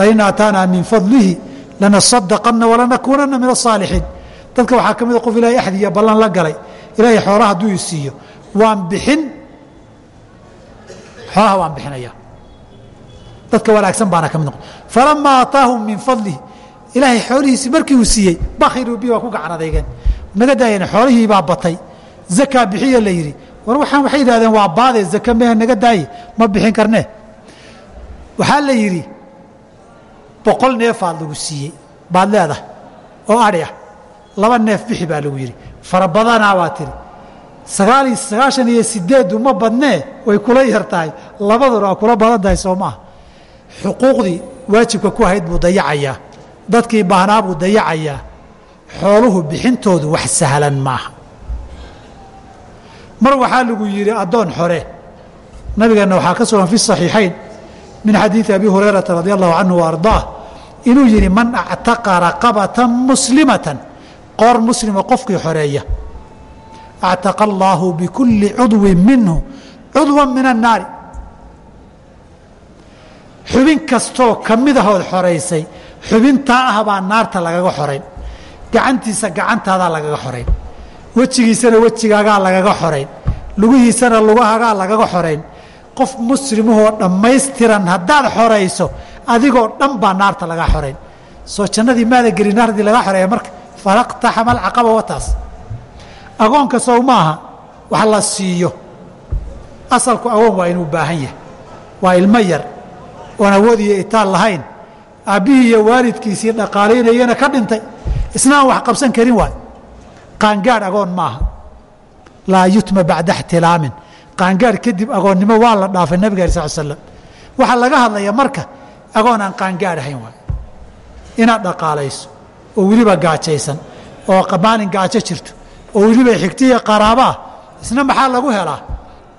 lain aataanaa min fadlihi lanasadaqanna walanakuunanna min asaalixiin dadka waxaa ka mida qof ilahay axdiya ballan la galay ilaahay xoolaha hadduu i siiyo waan bixin xoolaha waan bixinaya dadka wanaagsan baana ka mid noqon falamaa aataahum min fadlihi ilaahay xoolihiisii markii uu siiyey bakhiruu bi waa ku gacan adeygeen naga daayeen xoolihii baa batay zakaa bixiya la yidhi war waxaan waxay yidhahdeen waa baadee zaka mehe naga daaye ma bixin karnee waxaa la yidhi boqol neefaad lagu siiyey baad leedahay oo adhi laba neef bixi baa lagu yidhi. Fara badanaa baa tihi sagaaliyo sagaashan iyo sideedu ma badnee? Way kula yar labaduna waa kula badan tahay soo maaha. Xuquuqdii waajibka ku ahayd buu dayacayaa. Dadkii baahnaa buu dayacayaa. Xooluhu bixintoodu wax sahlan maaha. Mar waxaa lagu yidhi addoon xore. Nabigeenna waxaa ka sugan fi صaxiixayn min xadiii abi hurayrata radi allahu canhu waardaah inuu yidhi man actaqa raqabata muslimatan qoor muslima qofkii xoreeya. Actaqa allaahu bikulli cudwin minhu cudwa min annaari. Xubin kastoo kamidahood xoraysay xubintaa ah naarta lagaga xorayn gacantiisa gacantaadaa lagaga xorayn wejigiisana wejigaagaa lagaga xorayn lugihiisana lugahagaa lagaga xorayn qof muslimahoo dhammaystiran haddaad xorayso adigoo dhan baa naarta laga xorayn soo jannadii maada gelin naardii laga xoreeya marka falaqtaxama alcaqaba wataas. Agoonka sow maaha wax la siiyo. Asalku agoon waa inuu baahan yahay. Waa ilmo yar oon awood iyo itaal lahayn. Aabbihii iyo waalidkiisii dhaqaalaynayana ka dhintay. Isna aan wax qabsan karin waay. Qaangaadh agoon maaha laa yutma bacda اxtilaamin qaangaar kadib agoonnimo waa la dhaafay nabiga al sal slam waxaa laga hadlayaa marka agoon aan qaangaar ahayn waay. Inaad dhaqaalayso oo weliba gaajaysan oo maalin gaajo jirto oo weliba xigtiya qaraabo ah isna maxaa lagu helaa?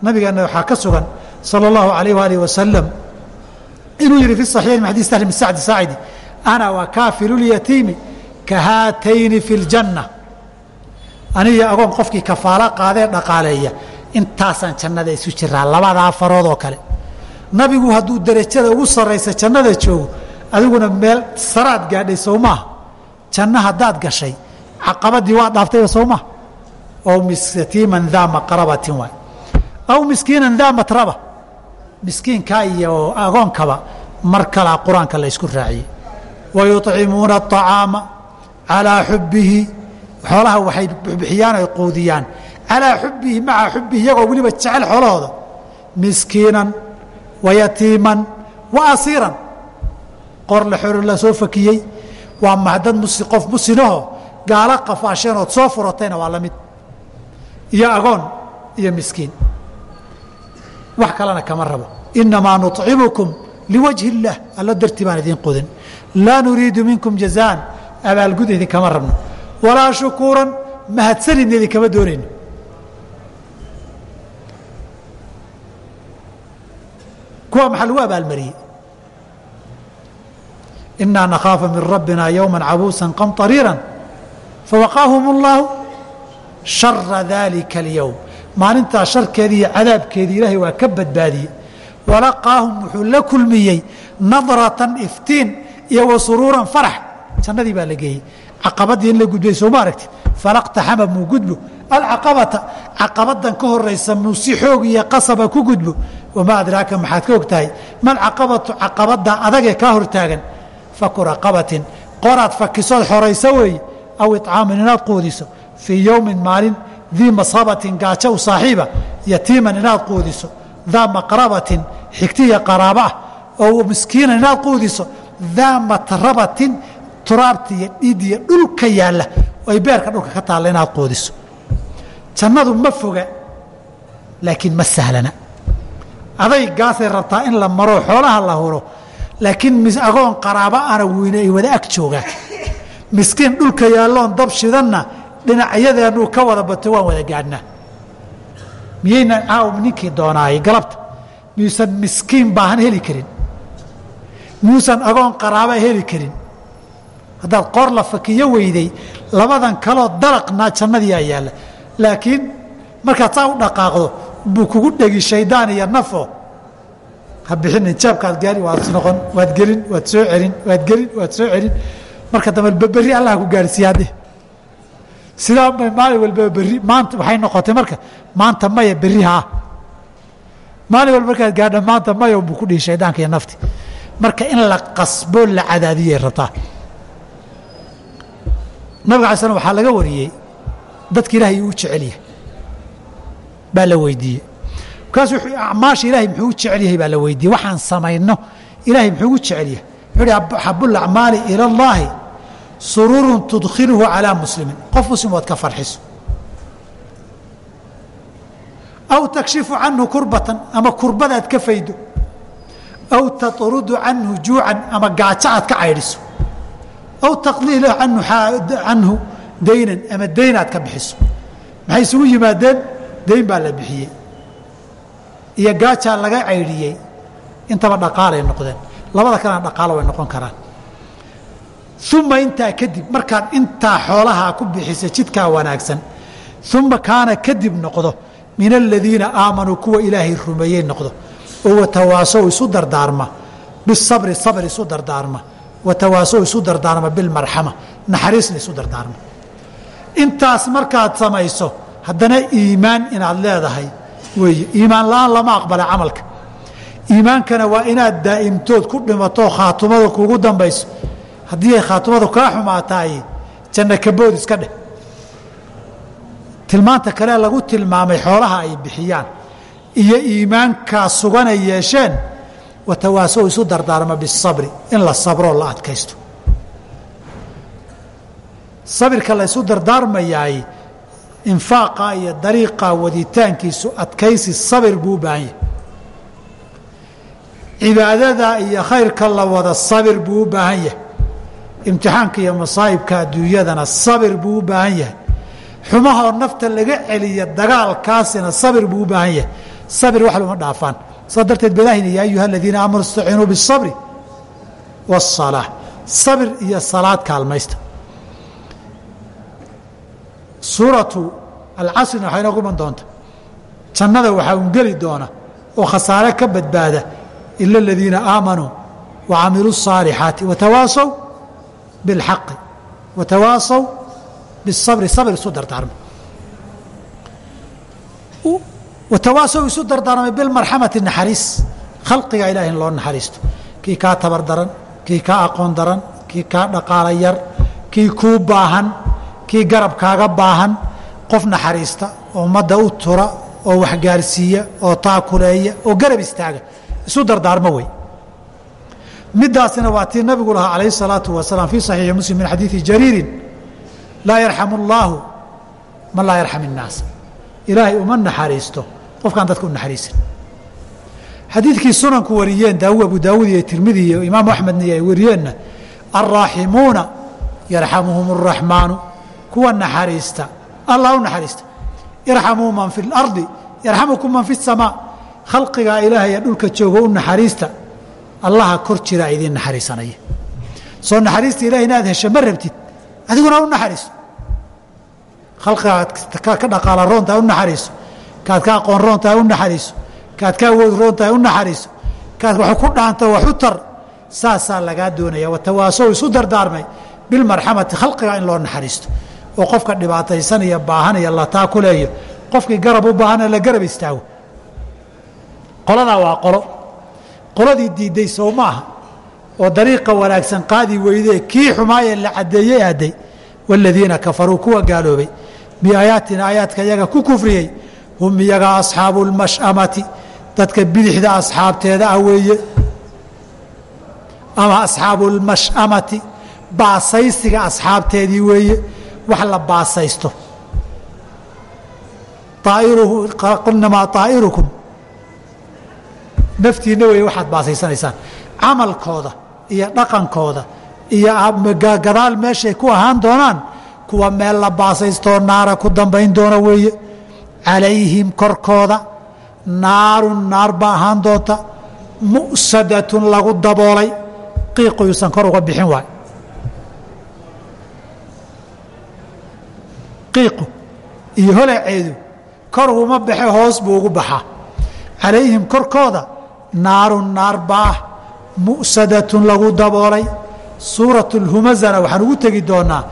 Nabigeenna waxaa ka sugan sala allahu alayh waalih wasalam inuu yidhi fi saxiixayn min xadii sahl bin sacdi saacidi ana wa kaafilulyatiimi ka haatayni fi ljanna aniga agoon qofkii kafaalo qaadee dhaqaaleeya intaasaan jannada isu jiraa labadaa farood oo kale. Nabigu hadduu derajada ugu sarraysa jannada joogo adiguna meel saraad gaadhay sow janno haddaad gashay caqabadii waa dhaaftayba sow oo miskiiman daa maqrabatin waay. Aw miskiinan daa matraba miskiinkaa iyo agoonkaba mar kalaa qur'aanka la ysku raaciyey. Wa yuطcimuuna calaa xubbihi. Xoolaha waxay bixiyaan ay quudiyaan calaa xubbihi maca xubbihi iyagoo weliba jecel xoolahooda miskiinan wa yatiiman wa asiiran qor la xoro la soo fakiyey waa mahdad musi qof musinaho gaala qafaasheen ood soo furatayna waa la mid iyo agoon iyo miskiin wax kalena kama rabo innamaa nuطcimukum liwajhi اllaah alla dartii baan idiin qudin laa nuriidu minkum jazaan abaalgud idinkama rabno walaa shukuuran mahadsanidna idinkama doonayno kuwa maxaa lagu abaalmariyey inaa nakhaafa min rabbina yowma cabuusa qamطariira fawaqaahum اllahu shara dalika اlyowm maalintaa sharkeedii iyo cadaabkeedii ilaahay waa ka badbaadiyey walaqaahum wuxuu la kulmiyey nadratan iftiin iyo wa suruuran farax jannadii baa la geeyey caqabadii in la gudbay sooma aragti falaqtaxama muu gudbo. Alcaqabata caqabadan ka horaysa muu si xoog iyo qasaba ku gudbo? Wamaa adraaka maxaad ka og tahay mal caqabatu caqabada adagee kaa hortaagan? Faku raqabatin qoraad fakisood xoraysa weeye aw icaamin inaad quudiso. Fii yowmin maalin dii masabatin gaajo saaxiiba yatiiman inaad quudiso. Daa maqrabatin xigtiya qaraaba ah oo miskiinan inaad quudiso. Daa matrabatin turaabta iyo dhiidiya dhulka yaalla ay beerka dhulka ka taalla inaad quudiso jannadu ma foga laakiin ma sahlana. Adaygaasay rabtaa in la maro xoolaha la huro laakiin agoon qaraaba ana ay wada ag joogaan. Miskiin dhulka yaalloon dab shidanna dhinacyadeenuu ka wada bato waan wada gaadhnaa miyayna caaw ninkii doonaayay galabta. Miyuusan miskiin baahan heli karin. Miyuusan agoon qaraaba heli karin haddaad qoor la fakiyo weyday labadan kaloo dalaqna jannadii aa yaalla. Laakiin markaad saa u dhaqaaqdo buu kugu dhegi shaydaan iyo nafo. Ha bixinin jaabkaad gaari waad noqon waad gelin waad soo celin waad gelin waad soo celin. Marka dambe berri allah ku gaarsiiya hadde sidaa bay maalin walba berri maanta waxay noqotay marka maanta maya berri haa maalin walba markaad gaadha maanta maya buu ku dhihi shaydaanka iyo nafti. Marka in la qasbo la cadaadiyay rabtaa nabiga alay slam waxaa laga wariyey dadka ilaahay uu jecel yahay baa la weydiiyey. Markaasu acmaasha ilaahay muxuu u jecel yahay baa la weydiiyey. Waxaan samayno ilaahay muxuu ugu jecel yahay wuxuu hi axabu lacmaali ila اllahi sururun tudkhiluhu calىa muslimin. Qof muslim ood ka farxiso. Aw takshifu canhu kurbatan ama kurbadaad ka faydo. Aw tatrudu canhu juucan ama gaajo aad ka caydhiso aw taqdii canhu daynan ama dayn ka bixiso maxay isugu yimaadeen dayn baa la bixiyey iyo gaajaa laga caydhiyey intaba dhaqaalay noqdeen labada kalena dhaqaalo way noqon karaan uma intaa kadib markaad intaa xoolahaa ku bixisa jidkaa wanaagsan uma kaana kadib noqdo min aladiina aamanuu kuwa ilaahay rumeeyey noqdo oo watawaasow isu dardaarma bisabri sabr isu dardaarma watawaasow isu dardaarma bilmarxama naxariisna isu dardaarma. Intaas markaad samayso haddana iimaan inaad leedahay weeye iimaan la'aan lama aqbala camalka. Iimaankana waa inaad daa'imtood ku dhimato khaatumada kuugu dambayso. Haddii ay khaatumadu kaa xumaataay janno kabood iska dheh. Tilmaanta kale lagu tilmaamay xoolaha ay bixiyaan. Iyo iimaankaa suganay yeesheen watawaasow isu dardaarma bisabri in la sabroo la adkaysto. Sabirka la ysu dardaarmayaay infaaqa iyo dariiqa waditaankiisu adkaysi sabir buu baahan yahay. Cibaadada iyo khayrka la wada sabir buu baahan yahay. Imtixaanka iyo masaa'ibka adduunyadana sabir buu baahan yahay. Xumahoo nafta laga celiya dagaalkaasina sabir buu baahan yahay. Sabir wax luma dhaafaan saa darteed balaahina yaa ayuha aladiina aamanuu istaciinuu biالsabri wالsalaa sabir iyo salaad kaalmaysta suuratu alcasrina waxay inoogu iman doonta jannada waxaa un geli doona oo khasaare ka badbaada ila aladiina aamanuu wa camiluu الصaalixaati watawaasow biاlxaqi watawaasow biالsabri sabr isu dardaarma watawaasow isu dardaarmay bilmarxamati naxariis. Khalqiga ilaah loo naxariisto. Kii kaa tabar daran kii kaa aqoon daran kii kaa dhaqaala yar kii kuu baahan kii garab kaaga baahan qof naxariista oo ummadda u tura oo waxgaarsiiya oo taakuleeya oo garab istaaga. Isu dardaarmo wey. Midaasina waa tii nabigu lahaa calayh salaatu wasalaam fii saxiixi muslim min xadiidi jariirin laa yarxamu allaahu man laa yarxam innaas ilaahay uma naxariisto qofkaan dadka u naxariisin. Xadiidkii sunanku wariyeen daawu abu daawuud iyo tirmidi iyo imaamu axmedna iyo ay wariyeenna alraaximuuna yarxamuhum araxmaanu kuwa naxariista allah u naxariista irxamuu man fi lardi yarxamukum man fi samaa khalqigaa ilaahaya dhulka jooga u naxariista allaha kor jiraa idiin naxariisanaya. Soo naxariista ilahay inaad hesho ma rabtid adiguna u naxariiso. Khalqigaa ka dhaqaala roontaa u naxariiso kaad ka aqoon roontahay u naxariiso kaad ka awood roontahay u naxariiso kaad wax ku dhaanta wax u tar saasaa lagaa doonaya. Watawaasow isu dardaarmay bilmarxamati khalqiga in loo naxariisto. Oo qofka dhibaataysanaya baahanaya la taakuleeyo qofkii garab u baahana la garab istaago. Qoladaa waa qolo. Qoladii diidday sow maaha oo dariiqa wanaagsan qaadi weydee kii xumaayee la caddeeyey aaday waaladiina kafaruu kuwa gaaloobay. Biaayaatina aayaadka iyaga ku kufriyey hum iyaga asxaabu lmash'amati dadka bidixda asxaabteeda ah weeye ama asxaabu lmash'amati baasaysiga asxaabteedii weeye wax la baasaysto inamaa aa'irukum naftiinna weeye waxaad baasaysanaysaan camalkooda iyo dhaqankooda iyo gadaal meeshay ku ahaan doonaan kuwa meel la baasaystoo naara ku dambayn doona weeye calayhim korkooda. Naarun naar ba ahaan doonta. Mu'sadatun lagu daboolay. Qiiquyuusan kor uga bixin waay. Qiiqu iyo holaceedu kor uma baxe hoos buu ugu baxaa calayhim korkooda. Naarun naar baah mu'sadatun lagu daboolay. Suuratu lhumazana waxaan ugu tegi doonaa.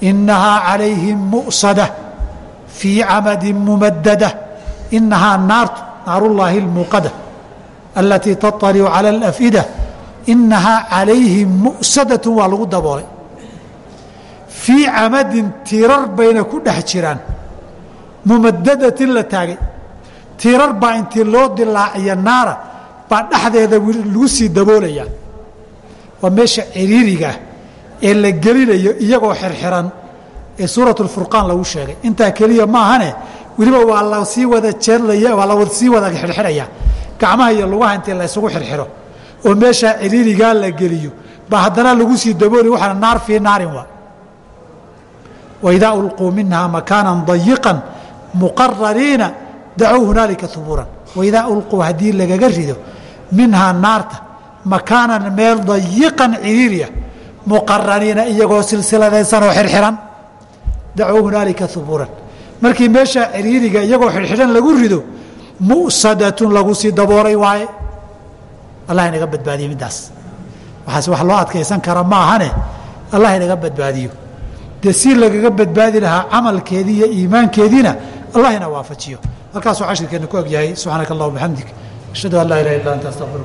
Innahaa calayhim mu'sada fii camadin mumadada inahaa naartu naarullaahi اlmuuqada alatii taطalicu cala alafida inahaa calayhim mu'sadatun waa lagu daboolay. Fii camadin tiirar bayna ku dhex jiraan mumadadatin la taagay. Tiirar baa intii loo dilaaciya naara baa dhexdeeda lagu sii daboolayaa. Waa meesha ciriirigaah ee la gelinayo iyagoo xirxiran ee suurat lfurqaan lagu sheegay. Intaa keliya maahane weliba waa la sii wada jeedlaya waa la sii wada xirxiraya. Gacmaha iyo lugaha intii la ysugu xirxiro oo meeshaa ciriirigaa la geliyo baa haddana lagu sii dabooli waxaa naar fii naarin waa. Waidaa ulquu minhaa makaanan dayiqan muqarariina dacow hunaalika hubuuran waidaa ulquu haddii lagaga rido minhaa naarta makaanan meel dayiqan ciriiriya muqaraniina iyagoo silsiladaysan oo xirxiran dacow hunaalika hubuuran markii meeshaa ciriiriga iyagoo xirxiran lagu rido mu'sadatun lagu sii daboolay waaye allah inaga badbaadiyo middaas waxaas wax loo adkaysan kara maahane allah inaga badbaadiyo dee si lagaga badbaadi lahaa camalkeedii iyo iimaankeediina allah ina waafajiyo halkaasuu cashirkeenna ku ogyahay subxaanaka allah bixamdik ashhadu an laa ilaha illa anta astaqfiruk